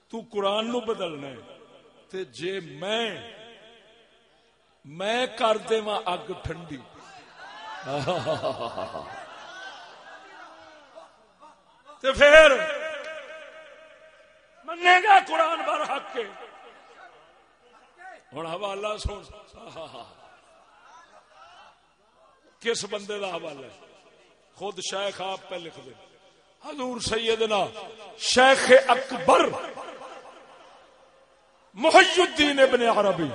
تو قرآن نو بدلنا ہے۔ تے جے میں میں کر دے اگ ٹھنڈی۔ تو پھر منے گا قرآن بر حق کے۔ ہوں حوالہ سن۔ کس بندے دا حوالہ ہے؟ خود شیخ آپ پہ لکھ دے۔ حضور سیدنا شیخ اکبر محی الدین ابن عربی۔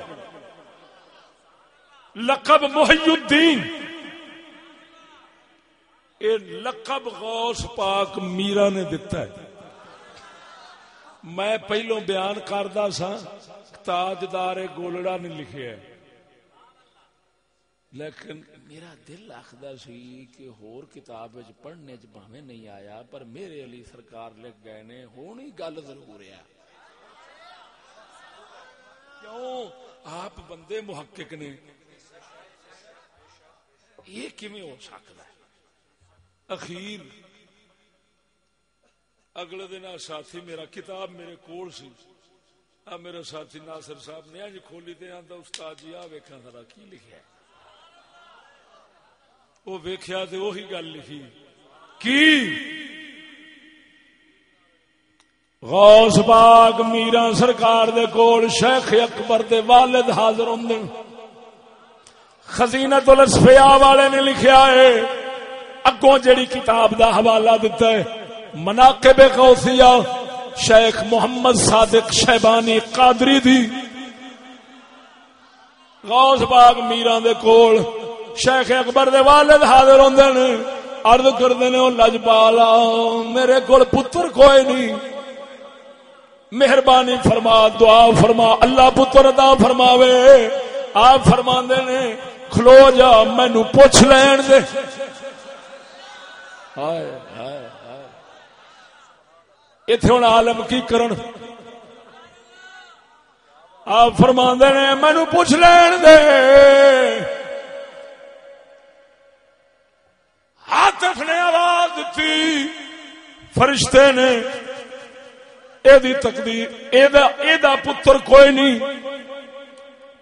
لقب محی الدین یہ لقب غوث پاک میرا نے دتا ہے۔ میں پہلو بیان کردا سا۔ تاجدار گولڑا نے لکھیا ہے لیکن میرا دل آخر سی کہ ہور کتاب پڑھنے چ بھاوے نہیں آیا، پر میرے علی سرکار لکھ گئے نے، ہونی گل ضرور ہے۔ کیوں؟ آپ بندے محقق نے۔ یہ کیویں ہو سکتا ہے؟ اخیر، اگلے دن ساتھی میرا کتاب میرے کول سی۔ آ میرا ساتھی ناصر صاحب نے اج کھولی تے آندا، استاد جی آ ویکھا ذرا کی لکھیا ہے؟ وہ ویکھیا تے وہی گل لکھی۔ کی؟ غوث باغ میرا سرکار دے کول شیخ اکبر دے والد حاضر ہوندے خزینت الاسفیاء والے نے لکھیا ہے، اگوں جڑی کتاب دا حوالہ دیتا ہے، مناقب غوثیہ شیخ محمد صادق شیبانی قادری دی۔ غوث باغ میران دے کول شیخ اکبر دے والد حاضر ہوندے نے عرض کردے نے او لجپالا، میرے کول پتر کوئی نہیں۔ مہربانی فرما، دعا فرما، اللہ پتر عطا فرماوے۔ آپ فرماندے نے کھلو جا مینو پوچھ لین دے۔ ہائے ہائے۔ اتے ہوں عالم کی کرن؟ آپ فرما نے مینو پوچھ لین دے۔ ہاتھ نے آواز دیتی فرشتے نے یہ تقدیر یہ پتر کوئی نہیں۔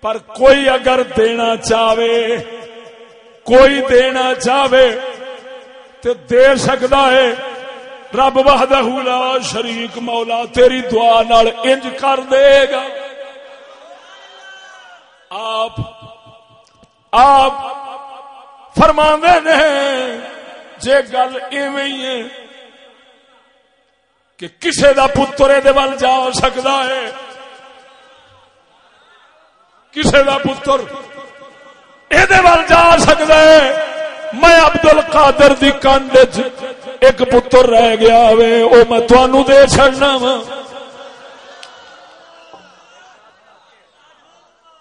پر کوئی اگر دینا چاہے کوئی دینا چاہے تے دے سکتا ہے۔ رب وحدہ لا شریک مولا، تیری دعا نال انج کر دے گا۔ آپ آپ فرما نے، جے گل ایویں کہ کسے دا پتر دے ول جا سکتا ہے۔ کسے دا پتر یہ جا سکتا ہے۔ میں ابدل قادر دی کانڈ ایک پتر رہ گیا وے او میں تھانو دے چڑنا وا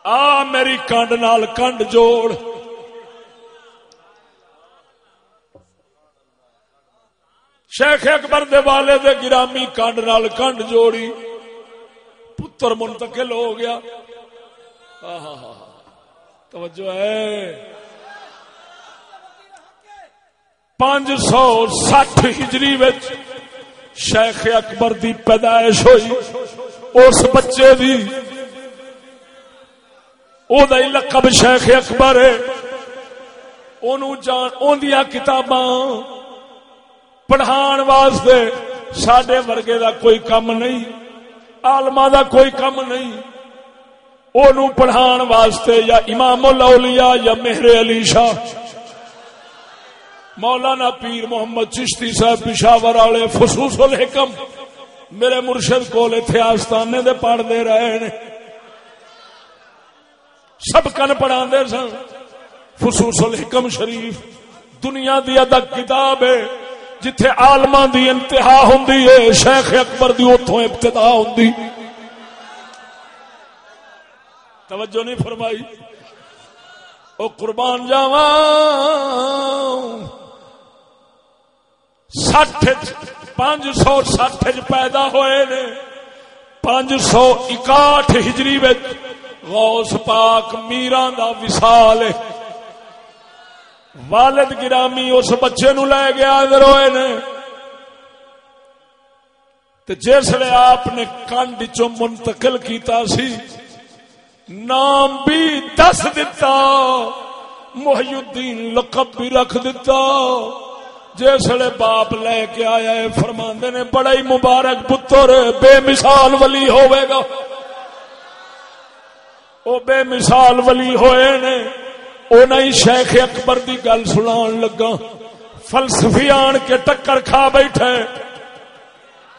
آ میری کنڈ نال کنڈ جوڑ شیخ اکبر دے والے دے گرامی کنڈ نال کنڈ جوڑی پتر منتقل ہو گیا آہا توجہ ہے پانچ سو سٹھ ہجری وچ شیخ اکبر دی پیدائش ہوئی۔ اس بچے دی او دا لقب شیخ اکبر ہے۔ اونوں جان اوندیاں کتاباں پڑھان واسطے ساڈے ورگے دا کوئی کم نہیں آلما دا کوئی کم نہیں۔ اونوں پڑھان واسطے یا امام الاولیاء یا مہر علی شاہ۔ مولانا پیر محمد چشتی صاحب پشاور والے فصوص الحکم میرے مرشد کول اتنے آستانے دے پڑھ دے رہے نے۔ سب کن پڑھا سن۔ فصوص الحکم شریف دنیا دی ادک کتاب ہے، جتھے آلما دی انتہا ہوں شیخ اکبر دی اتوں ابتدا ہوں توجہ نہیں فرمائی۔ او قربان جاواں۔ سٹھ پانچ سو سٹھ پیدا ہوئے نے۔ پانچ سو اکاٹھ ہجری غوث پاک میران دا وسال والد گرامی اس بچے نو لے گیا ادھر ہوئے نے۔ جسے آپ نے کنڈ چ منتقل کیتا سی، نام بھی دس دتا، محی الدین لقب بھی رکھ دتا۔ جسے باپ لے کے آیا ہے، فرماندے نے، بڑا ہی مبارک پتر، بے مثال ولی ہوئے گا۔ او بے مثال ولی ہوئے نے، او نہیں شیخ اکبر دی گل سنان لگا۔ فلسفی آن کے ٹکر کھا بیٹھے۔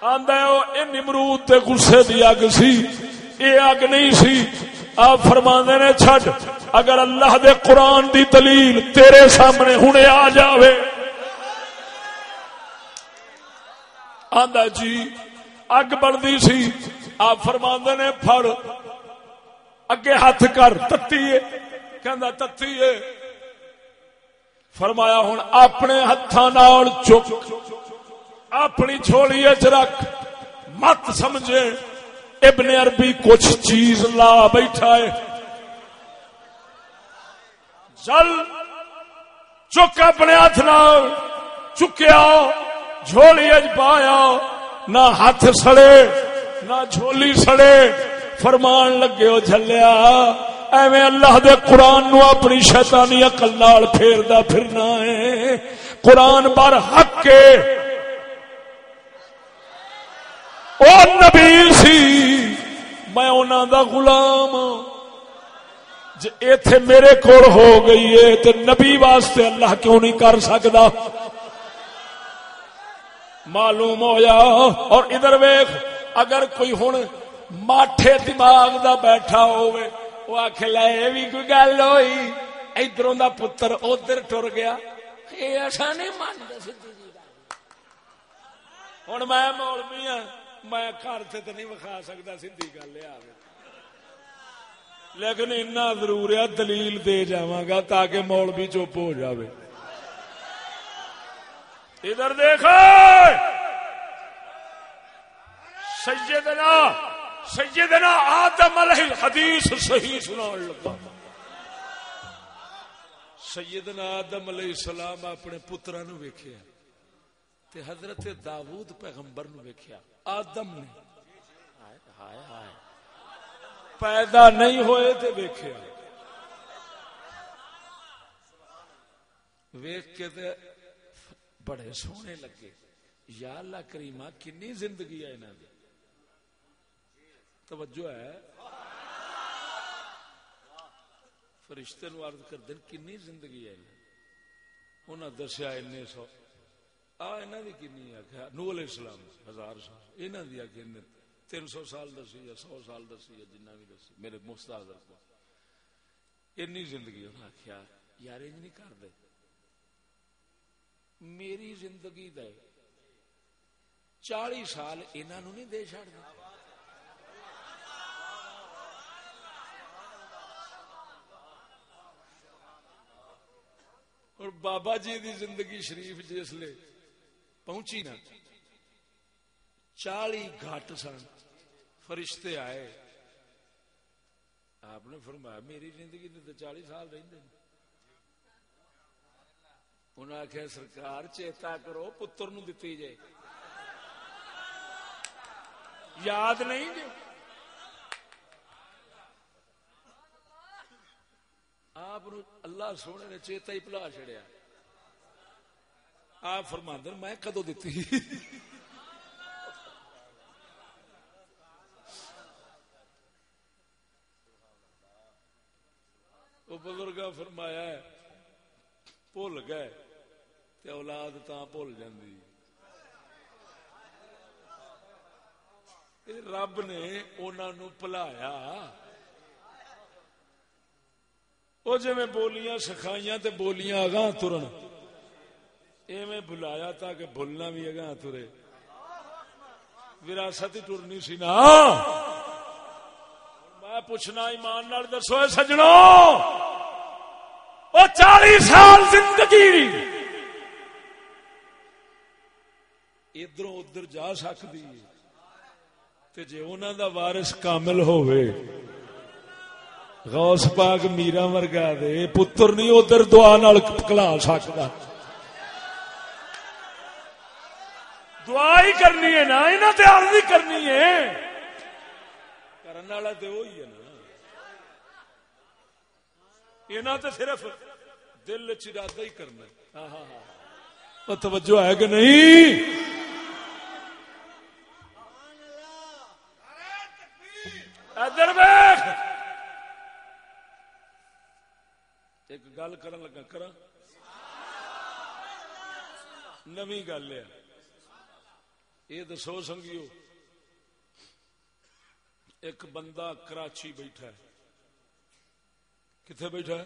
آندا او اے نمرود تے غصے دی اگ سی۔ اے اگ نہیں سی۔ آپ فرماندے نے، چھڈ، اگر اللہ دے قرآن دی دلیل تیرے سامنے ہنے آ جاوے۔ آندا جی اگ بڑھتی سی۔ آپ فرما نے، پھڑ۔ اگے ہاتھ کر، تتی کہ تتی فرمایا ہوں اپنے ہاتھوں چک۔ اپنی چھوڑی چ رکھ۔ مت سمجھے۔ ابن عربی کچھ چیز لا بیٹھا ہے۔ چل چک اپنے ہاتھ نال۔ چکیا۔ جھولی اج پایا نہ ہاتھ سڑے نہ جھولی سڑے فرمان لگے ہو جلیا ایویں اللہ دے قرآن نو اپنی شیطانی عقل نال پھیردا پھرنا ہے قرآن بر حق کے او نبی سی میں انہاں دا غلام جے ایتھے میرے کول ہو گئی ہے تے نبی واسطے اللہ کیوں نہیں کر سکدا معلوم ہویا اور ادھر ویخ اگر کوئی ہوں ماٹھے دماغ دا بیٹھا ہوئے وہ آخ لے بھی کوئی گل ہوئی؟ ادھر دا پتر ادھر ٹر گیا۔ ایسا نہیں مانتا ہوں میں مولوی ہاں میں گھر سے تو نہیں وکھا سکتا سی گل یہ لیکن اتنا ضرور ہے دلیل دے جا تاکہ مولوی چپ ہو جاوے۔ ادھر دیکھو سیدنا سیدنا آدم علیہ الحدیث صحیح سنا لگا۔ سیدنا آدم علیہ السلام اپنے پترا نو ویکھیا تے حضرت داود پیغمبر نو ویکھیا۔ آدم نے۔ ہائے ہائے پیدا نہیں ہوئے تے ویکھیا۔ ویکھ کے تے بڑے سونے لگے۔ یا اللہ کریمہ کنی زندگی ہے انہوں نے توجہ ہے۔ فرشتے نو عرض کر دین کنی زندگی ہے انہوں نے دسیا این سو۔ آ انہوں دی کنی ہے؟ نو علیہ السلام، ہزار سال انہوں دی آگے تین سو سال دسی یا سو سال دسی یا جنہ بھی دسی۔ میرے مستحضر کو اینی زندگی انہوں نے آخیا یار انج نہیں کر دے۔ میری زندگی دے چالی سال انہوں نہیں دے چڑ اور بابا جی دی زندگی شریف جس لے پہنچی نا، چالی گھٹ سن فرشتے آئے۔ آپ نے فرمایا، میری زندگی تو چالی سال رہتے ہیں انہیں آخیا سرکار، چیتا کرو، پتر نو دتی جائے یاد نہیں جی آپ اللہ سونے نے چیتا ہی پلا چڑیا آپ فرماندر میں کدو دیتی وہ بزرگ فرمایا ہے، بھول گئے۔ تے اولاد تا بھول جاندی۔ رب نے انہوں پلایا۔ وہ جی بولیاں سکھائیاں تے بولیاں اگاں ترن۔ ایویں بلایا تاکہ بھولنا بھی اگاں ترے۔ وراثت ہی ٹرنی سی نا۔ میں پوچھنا ایمان نال دسو سجنوں وہ چالیس سال زندگی۔ ادھر ادھر جا سکتی جی انہوں دا وارث کامل ہوئے غوث پاک میرا ورگا دے پتر نہیں ادھر دعا نال کلا سکتا دعا ہی کرنی ہے نا انہوں تے عرض ہی کرنی ہے۔ کرن والا تے وہی ہے نا۔ انہوں تے صرف دل چرادہ ہی کرنا۔ ہاں ہاں ہاں۔ توجہ ہے کہ نہیں؟ گل کرن لگا کرا نوی گل ہے۔ یہ دسو سنگیو، ایک بندہ کراچی بیٹھا ہے۔ کتنے بیٹھا ہے؟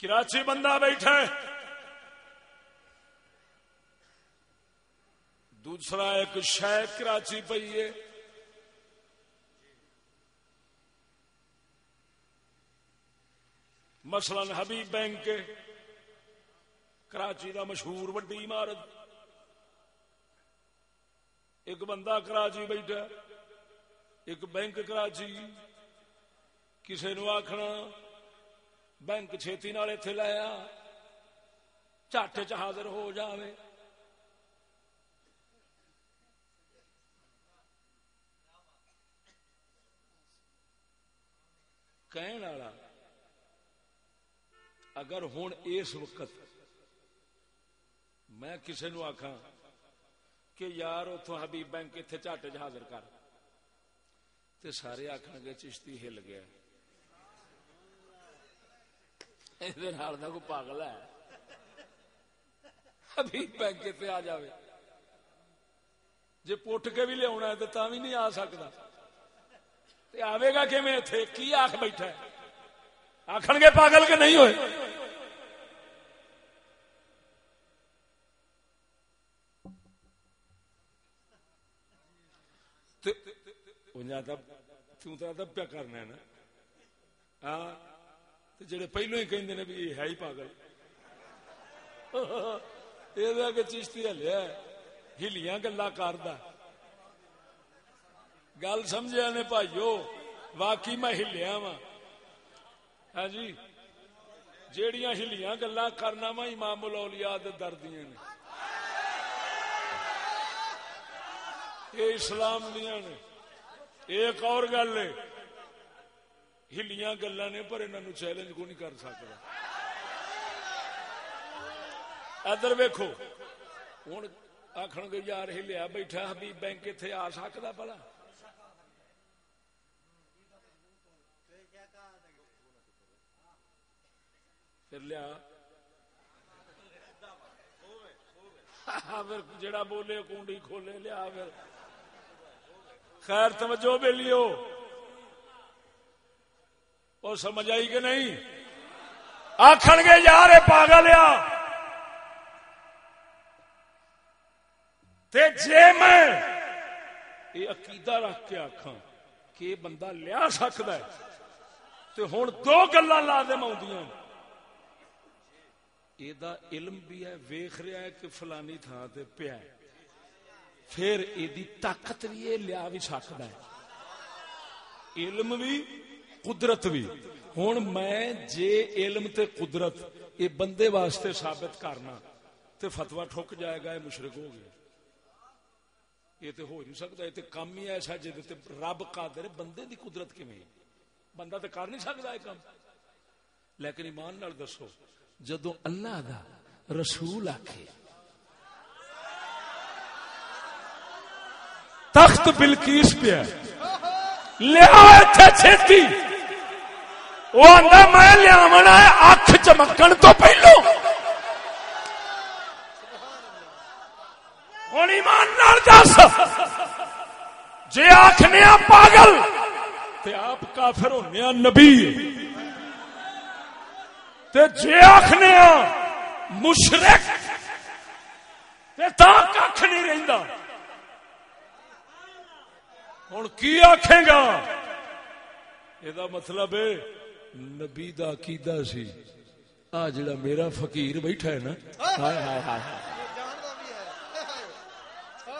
کراچی بندہ بیٹھا ہے۔ دوسرا ایک شہ کراچی پی ہے۔ مثلا حبیب بینک کراچی دا مشہور وڈی عمارت۔ ایک بندہ کراچی بیٹھا، ایک بینک کراچی کسی نو آخنا بینک چھتی نال اتے لایا چٹ چ حاضر ہو جاوے۔ کہن والا اگر ہوں اس وقت میں کسی نو آخا کہ یار اتو حبیب بینک اتنے چاٹے چ حاضر کر تے سارے آخر گے چشتی ہل گیا کو پاگل ہے۔ حبیب بینک اتنے آ جائے جی پٹ کے بھی لیا ہے تو تا بھی نہیں آ سکتا آئے گا کہ میں اتنے کی آخ بیٹھا ہے؟ آخر گے پاگل کے نہیں ہوئے؟ پیا کرنا ہے نا۔ ہاں جڑے پہلو ہی کہ بھی یہ ہے ہی پاگل۔ یہ چشتی ہلیا ہلیاں گلا کرد گل سمجھا نے بھائیو، واقعی میں ہلیا وا ہاں جی جیڑیاں ہلیاں گلا کرنا وا امام الاولیاء دے دردیاں نے۔ یہ اسلام دیا نے۔ ایک اور گل ہے۔ ہلیاں گلا نے، پر انہوں چیلنج کو نہیں کر سکتا ادھر ویکو ہوں آخر گے، یار ہلیا بیٹھا، حبیب بینک اتنے آ سکتا پلا۔ پھر لیا۔ ہاں، پھر جڑا بولے کنڈی کھولے، لیا پھر۔ خیر توجہ بے لیو۔ وہ سمجھ آئی کہ نہیں؟ آخر گے، یار پاگل آ جے میں یہ عقیدہ رکھ کے آخا کہ یہ بندہ لیا سکتا ہے۔ تو ہوں دو گلا لا دے یہ علم بھی ہے ویخ رہا ہے کہ فلانی تھان تے پیا ہے۔ پھر یہ طاقت بھی یہ لیا بھی سکتا ہے۔ علم بھی، قدرت بھی۔ ہوں میں جے علم تے قدرت یہ بندے واسطے ثابت کرنا، تے فتوا ٹھک جائے گا یہ مشرق ہو گیا یہ تو ہو نہیں سکتا یہ تو کام ہی ایسا جی رب قادر بندے دی قدرت کیویں بندہ تو کر نہیں سکتا یہ کام۔ لیکن ایمان نال دسو جدو اللہ دا رسول آکھے تخت بلکیس پہ لیا چھتی۔ وہ آدھا میں لیا اکھ چمکن تو پہلو۔ ہوں ایمان نال دس۔ جی آخنے پاگل، تے آپ کافر ہونے نبی۔ تے جی آخنے مشرق، تے تا کھ نہیں رہندا۔ ہوں کی آخے گا؟ یہ مطلب نبی دا عقیدہ سی۔ آ جڑا میرا فقیر بیٹھا ہے نا۔ ہائے ہائے ہائے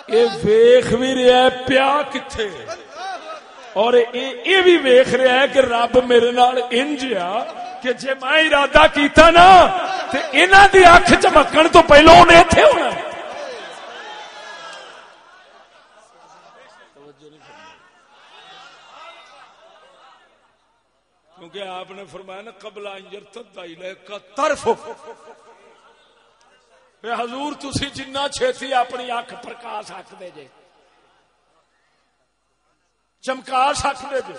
یہ ویخ بھی رہا ہے، پیا کتنے اور یہ بھی ویخ رہا ہے کہ رب میرے نال انج آ کہ جے میں ارادہ کیتا نا، تے انہاں دی اکھ چمکن تو پہلو انہیں ایتھے ہونا ہے۔ کیونکہ آپ نے فرمایا نا قبل کا طرف. حضور تسی جنہ چھتی اپنی اکھ پرکا سکتے جے. چمکا سکتے جے.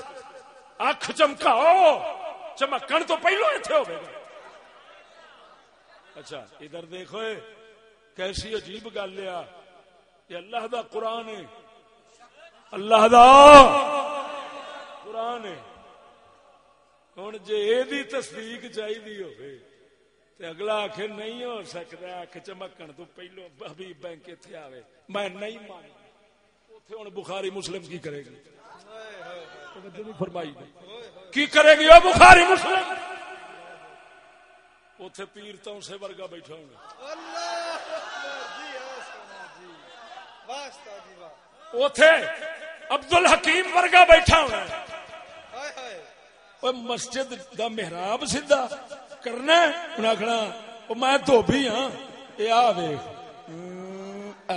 اکھ چمکاؤ. چمکن تو پہلو اتنے ہوئے گا. اچھا ادھر دیکھو کیسی عجیب گل ہے یہ اللہ دا قرآن ہے اللہ دا قرآن ہے ہوں جی یہ تصدیق چاہیے تے اگلا آخ نہیں ہو سکتا آخ چمکن تو پہلو حبیب بینک اتنے آئے میں نہیں مان اتنے ہوں بخاری مسلم کی کرے گی فرمائی کی کرے گی وہ بخاری مسلم اتے پیر تو سے ورگا بیٹھا ہونا اتے عبد الحکیم ورگا بیٹھا ہونا مسجد دا محراب سیدھا کرنا انہیں آخنا میں دھوبی ہاں یہ آ ویخ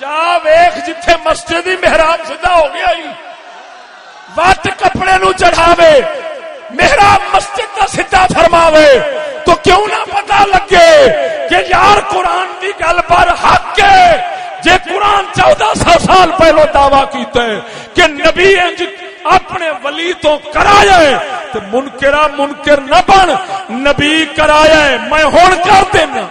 جا ویخ جتھے مسجد ہی محراب سیدھا ہو گیا ہی وٹ کپڑے نو چڑھاوے محراب مسجد کا سیدھا فرماوے تو کیوں نہ پتا لگے کہ یار قرآن کی گل پر حق ہے جے قرآن چودہ سو سال پہلو دعوی کیتا ہے کہ نبی انج اپنے ولی تو کرایا منکرا منکر نہ بن نبی کرایا میں ہوں کر دینا۔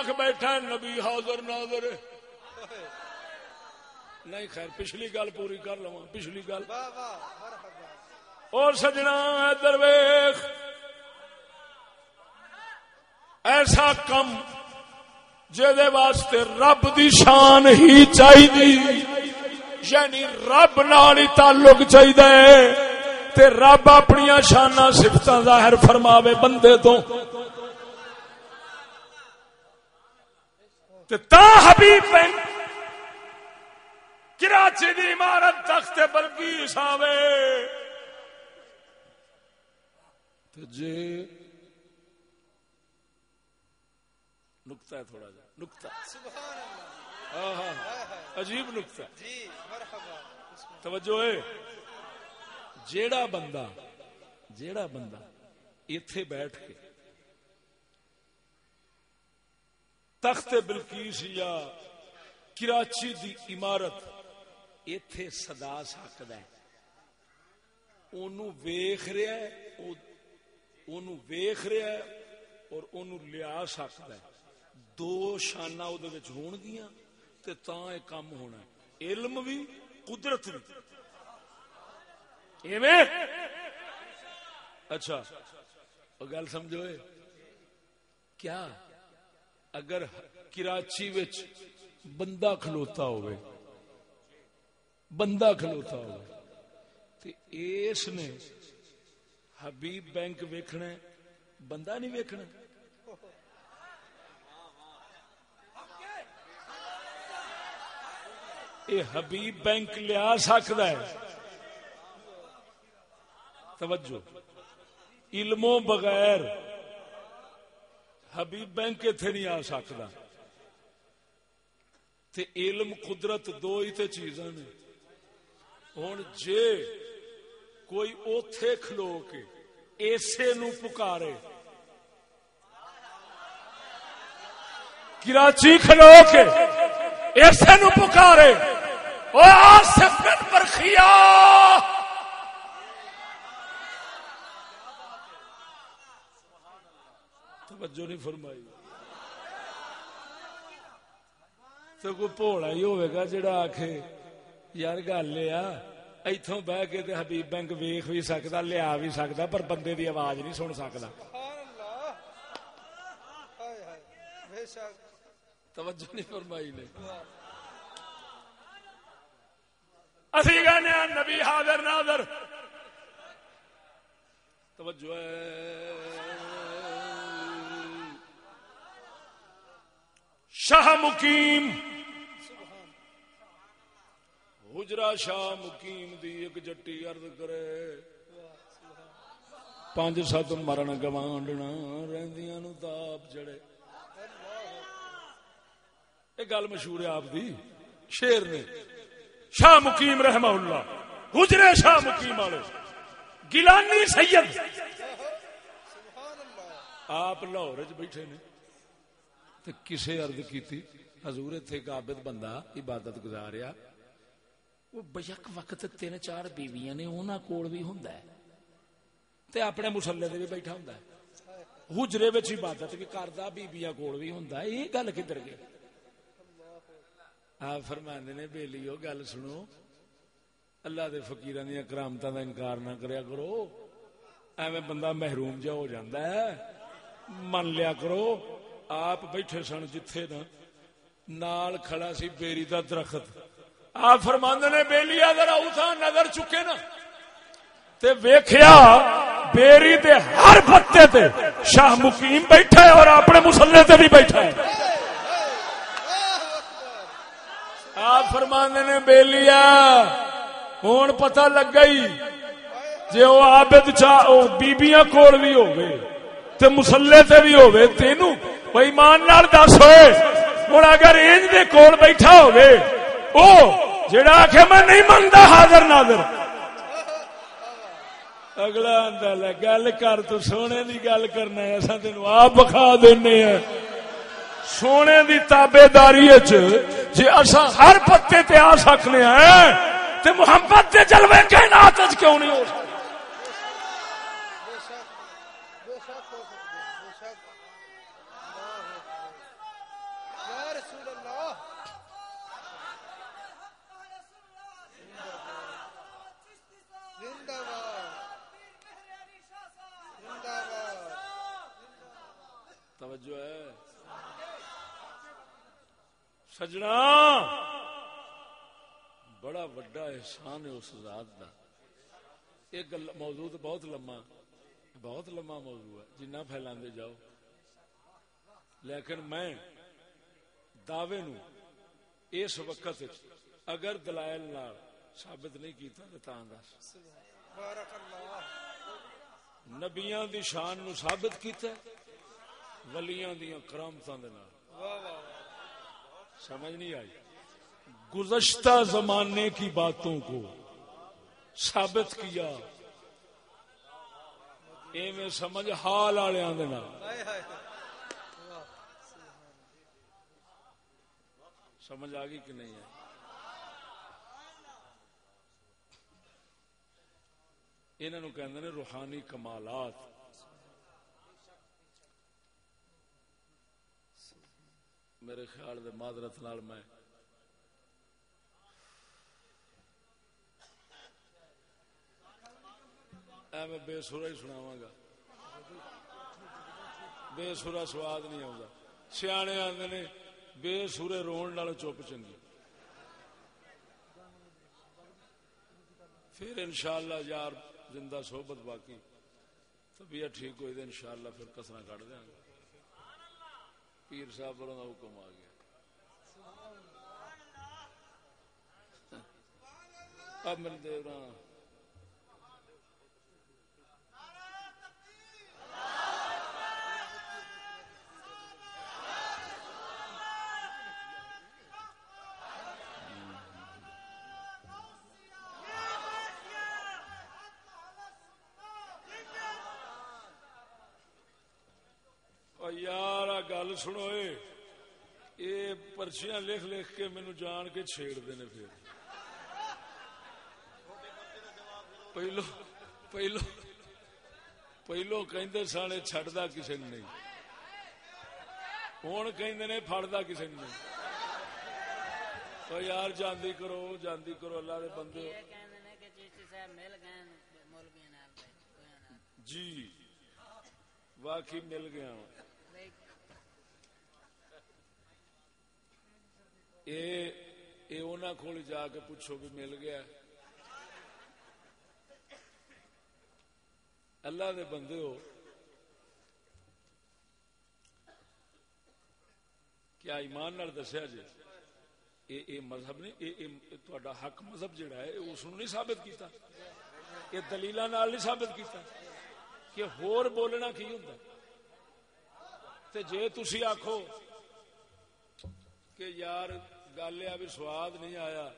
آخ بیٹھا نبی حاضر ناظر نہیں خیر پچھلی گل پوری کر لوا پچھلی گل۔ اور سجنا درویش۔ ایسا کم واسطے رب دی شان ہی چاہیے یعنی رب نال ہی تعلق چاہیے رب اپنی شانہ سفت ظاہر فرماوے بندے تو۔ تا حبیب بن کراچی دی عمارت تخت بلکی ساوے جی نکتا ہے تھوڑا جا نکتا۔ ہاں ہاں عجیب نکتا۔ جی، توجہ ہے۔ جیڑا بندہ جیڑا بندہ اتے بیٹھ کے تخت بلکیس یا کراچی دی عمارت اتے سدا سکتا ہے۔ ویخ رہا ہے ویخ رہا ہے اور اونوں لیا سکتا ہے۔ دو شانہ ہون گیا تے تاں تا کام ہونا ہے۔ علم بھی قدرت بھی ایویں؟ اچھا وہ گل سمجھو کیا؟ اگر کراچی وچ بندہ کھلوتا ہوئے، بندہ کھلوتا ہوئے، تے اس نے حبیب بینک ویکھنا بندہ نہیں ویکھنا۔ اے حبیب بینک لیا سکتا ہے۔ توجہ۔ علموں بغیر حبیب بینک اتنے نہیں آ سکتا۔ تے علم قدرت دو ہی تے چیزاں نے۔ ہوں جے کوئی اوتھے کھلو کے ایسے نو پکارے۔ کراچی کھلو کے ایسے نو پکارے۔ او آصف بن برخیا توجہ نہیں فرمائی۔ تو کوئی بھوڑا ہی ہوئے گا جڑا آکھے، یار گل یہ اتوں بہ کے تے حبیب بینک ویخ بھی سکتا لیا بھی سکتا پر بندے دی آواز نہیں سن سکتا توجہ نہیں فرمائی نے۔ اسی کہنے ہیں نبی حاضر ناظر۔ توجہ ہے۔ شاہ مقیم۔ حجرا شاہ مقیم دی ایک جٹی عرض کرے۔ پانچ سات مرن گوانڈنا رہندیاں نو تاپ جڑے۔ یہ گل مشہور ہے آپ دی۔ شیر نے۔ شاہ مقیم رحمہ اللہ۔ حجرے شاہ مقیم والے۔ گیلانی سید۔ آپ لاہور بیٹھے نے۔ تے کسے عرض کیتی، حضور اتنے ایک عابد بندہ عبادت گزاریا۔ وہ بیک وقت تین چار بیویاں نے انہاں کول بھی ہوندا ہے۔ تے اپنے مسلے تے بھی بیٹھا ہوندا ہے۔ حجرے وچ عبادت بھی کردا بیبییاں کول بھی ہوندا ہے۔ یہ گل کدھر گئی؟ آپ فرماندے نے بیلیو گل سنو۔ اللہ دے فقیراں دی کرامتاں دا انکار نہ کریا کرو۔ ایویں بندہ محروم جا ہو جاندا ہے۔ من لیا کرو۔ آپ بیٹھے سن جتھے نا نال کھڑا سی بیری دا درخت۔ آپ فرماندے نے بیلیا ذرا اتھا نظر چکے نا۔ تے ویکھیا، بیری دے ہر پتے تے شاہ مقیم بیٹھا ہے اور اپنے مسلے تے بھی بیٹھا ہے۔ آپ فرماندے نے بیلیا ہوں پتہ لگ گئی۔ جے وہ عابد چاہ بیبیاں کول بھی ہوے تے مسلے تے بھی ہوے تینو او ایمان نال دس ہوئے ہن اگر انج دے کول بیٹھا ہوے او جڑا آکھے میں نہیں منگدا حاضر ناظر اگلا آندا لے گل کر تو سونے دی گل کرنا ہے اساں تینو آپ بخا دینے ہیں سونے دی تابے داری جی اصا ہر پتے تے آ سکنے ہیں تے محبت دے جلوے کائنات وچ کیوں نہیں ہو سکتے بے شک بے شک ہو سکتے بے شک اللہ اکبر یا رسول اللہ زندہ باد زندہ باد توجہ ہے سجنا۔ بڑا وڈا احسان ہے اس ذات دا۔ یہ گل موضوع تو بہت لمبا بہت لمبا موضوع ہے۔ جنہ پھیلاندے جاؤ۔ لیکن میں دعوے نو اس وقت اگر دلائل نال ثابت نہیں کیتا تو تاں دس۔ بارک نبیاں دی شان نو ثابت کیتا ولیاں دیاں کرامتاں دے نال۔ واہ واہ سمجھ نہیں آئی۔ گزشتہ زمانے کی باتوں کو ثابت کیا۔ ایویں سمجھ حال والوں دے سمجھ آ گئی کہ نہیں ہے انہوں نے روحانی کمالات۔ میرے خیال دے معذرت نال میں اے میں بے سورا ہی سناواں گا۔ بے سورا سواد نہیں آتا سیانے آتے نے بے سورے رون نال چپ چنگی۔ پھر انشاءاللہ یار زندہ صحبت باقی۔ طبیعت ٹھیک ہوئی تو انشاءاللہ پھر کسنا کٹ دیا گا پیر صاحب کا حکم آ گیا۔ اب میرے دیو یار گل سنو یہ پرچیاں لکھ لکھ کے مینو جان کے چھیڑ دینے پھر پہلو پہلو پہلو کہ سانے کسی نے نہیں ہوں کہ فڑتا کسی نے نہیں یار جاندی کرو جاندی کرو اللہ دے بندے جی واقعی مل گیا ہوں کو جا کے پوچھو بھی مل گیا۔ اللہ دے بندے ہو۔ کیا ایمان نال دسیا جی اے مذہب نہیں تا حق مذہب جڑا ہے اس نہیں ثابت کیتا۔ یہ دلیل نہیں ثابت کیتا۔ کہ ہور بولنا کی ہوں جے تھی آخو کہ یار گل یہ بھی سواد نہیں آیا۔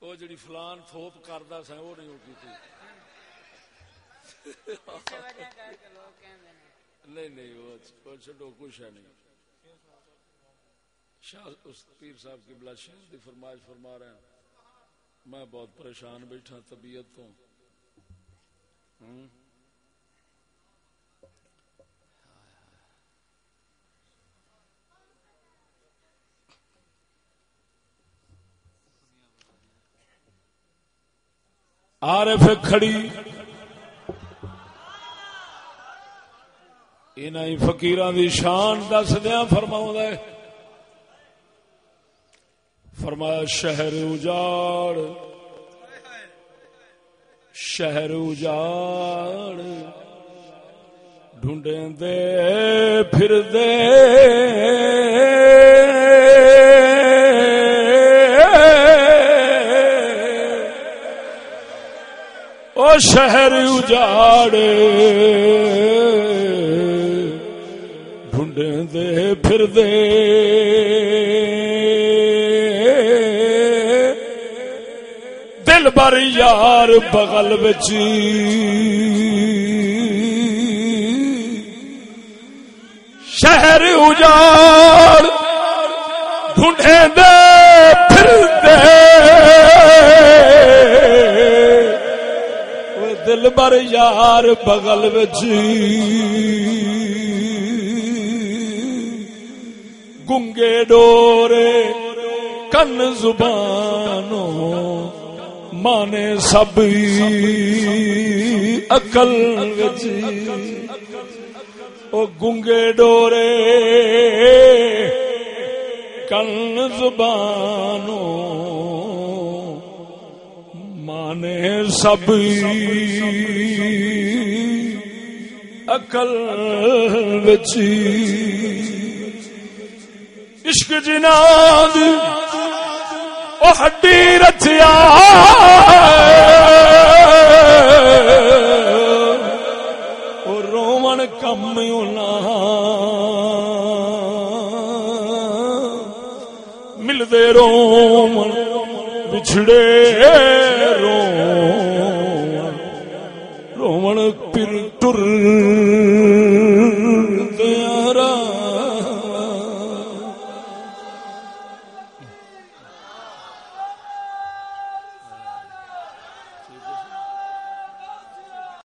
وہ جڑی فلان تھوپ کرتا سا وہ نہیں ہوگی تھی نہیں نہیں، وہ چڈو کچھ ہے نہیں۔ شاہ اس پیر صاحب کی بلا شاہ دی فرمائش فرما رہے ہیں۔ میں بہت پریشان بیٹھا طبیعت تو۔ ہوں۔ عارف کھڑی۔ ان فکیر دی شان دس دیا فرما فرمایا، شہر اجاڑ۔ شہر اجاڑ۔ ڈھونڈیں دے، پھر دے۔ شہر اجاڑے۔ ڈھونڈیں دے پھر دے دل بر یار بغل بچی شہر اجاڑ ڈھونڈیں دے۔ دل بر یار بغل بچ گنگے ڈورے کن زبانو مانے سب اکل او گنگے ڈورے کن زبانو مانے سب اکل بچی عشق جناد، او ہڈی رچیا او رومن کم ملتے رومن بچھڑے۔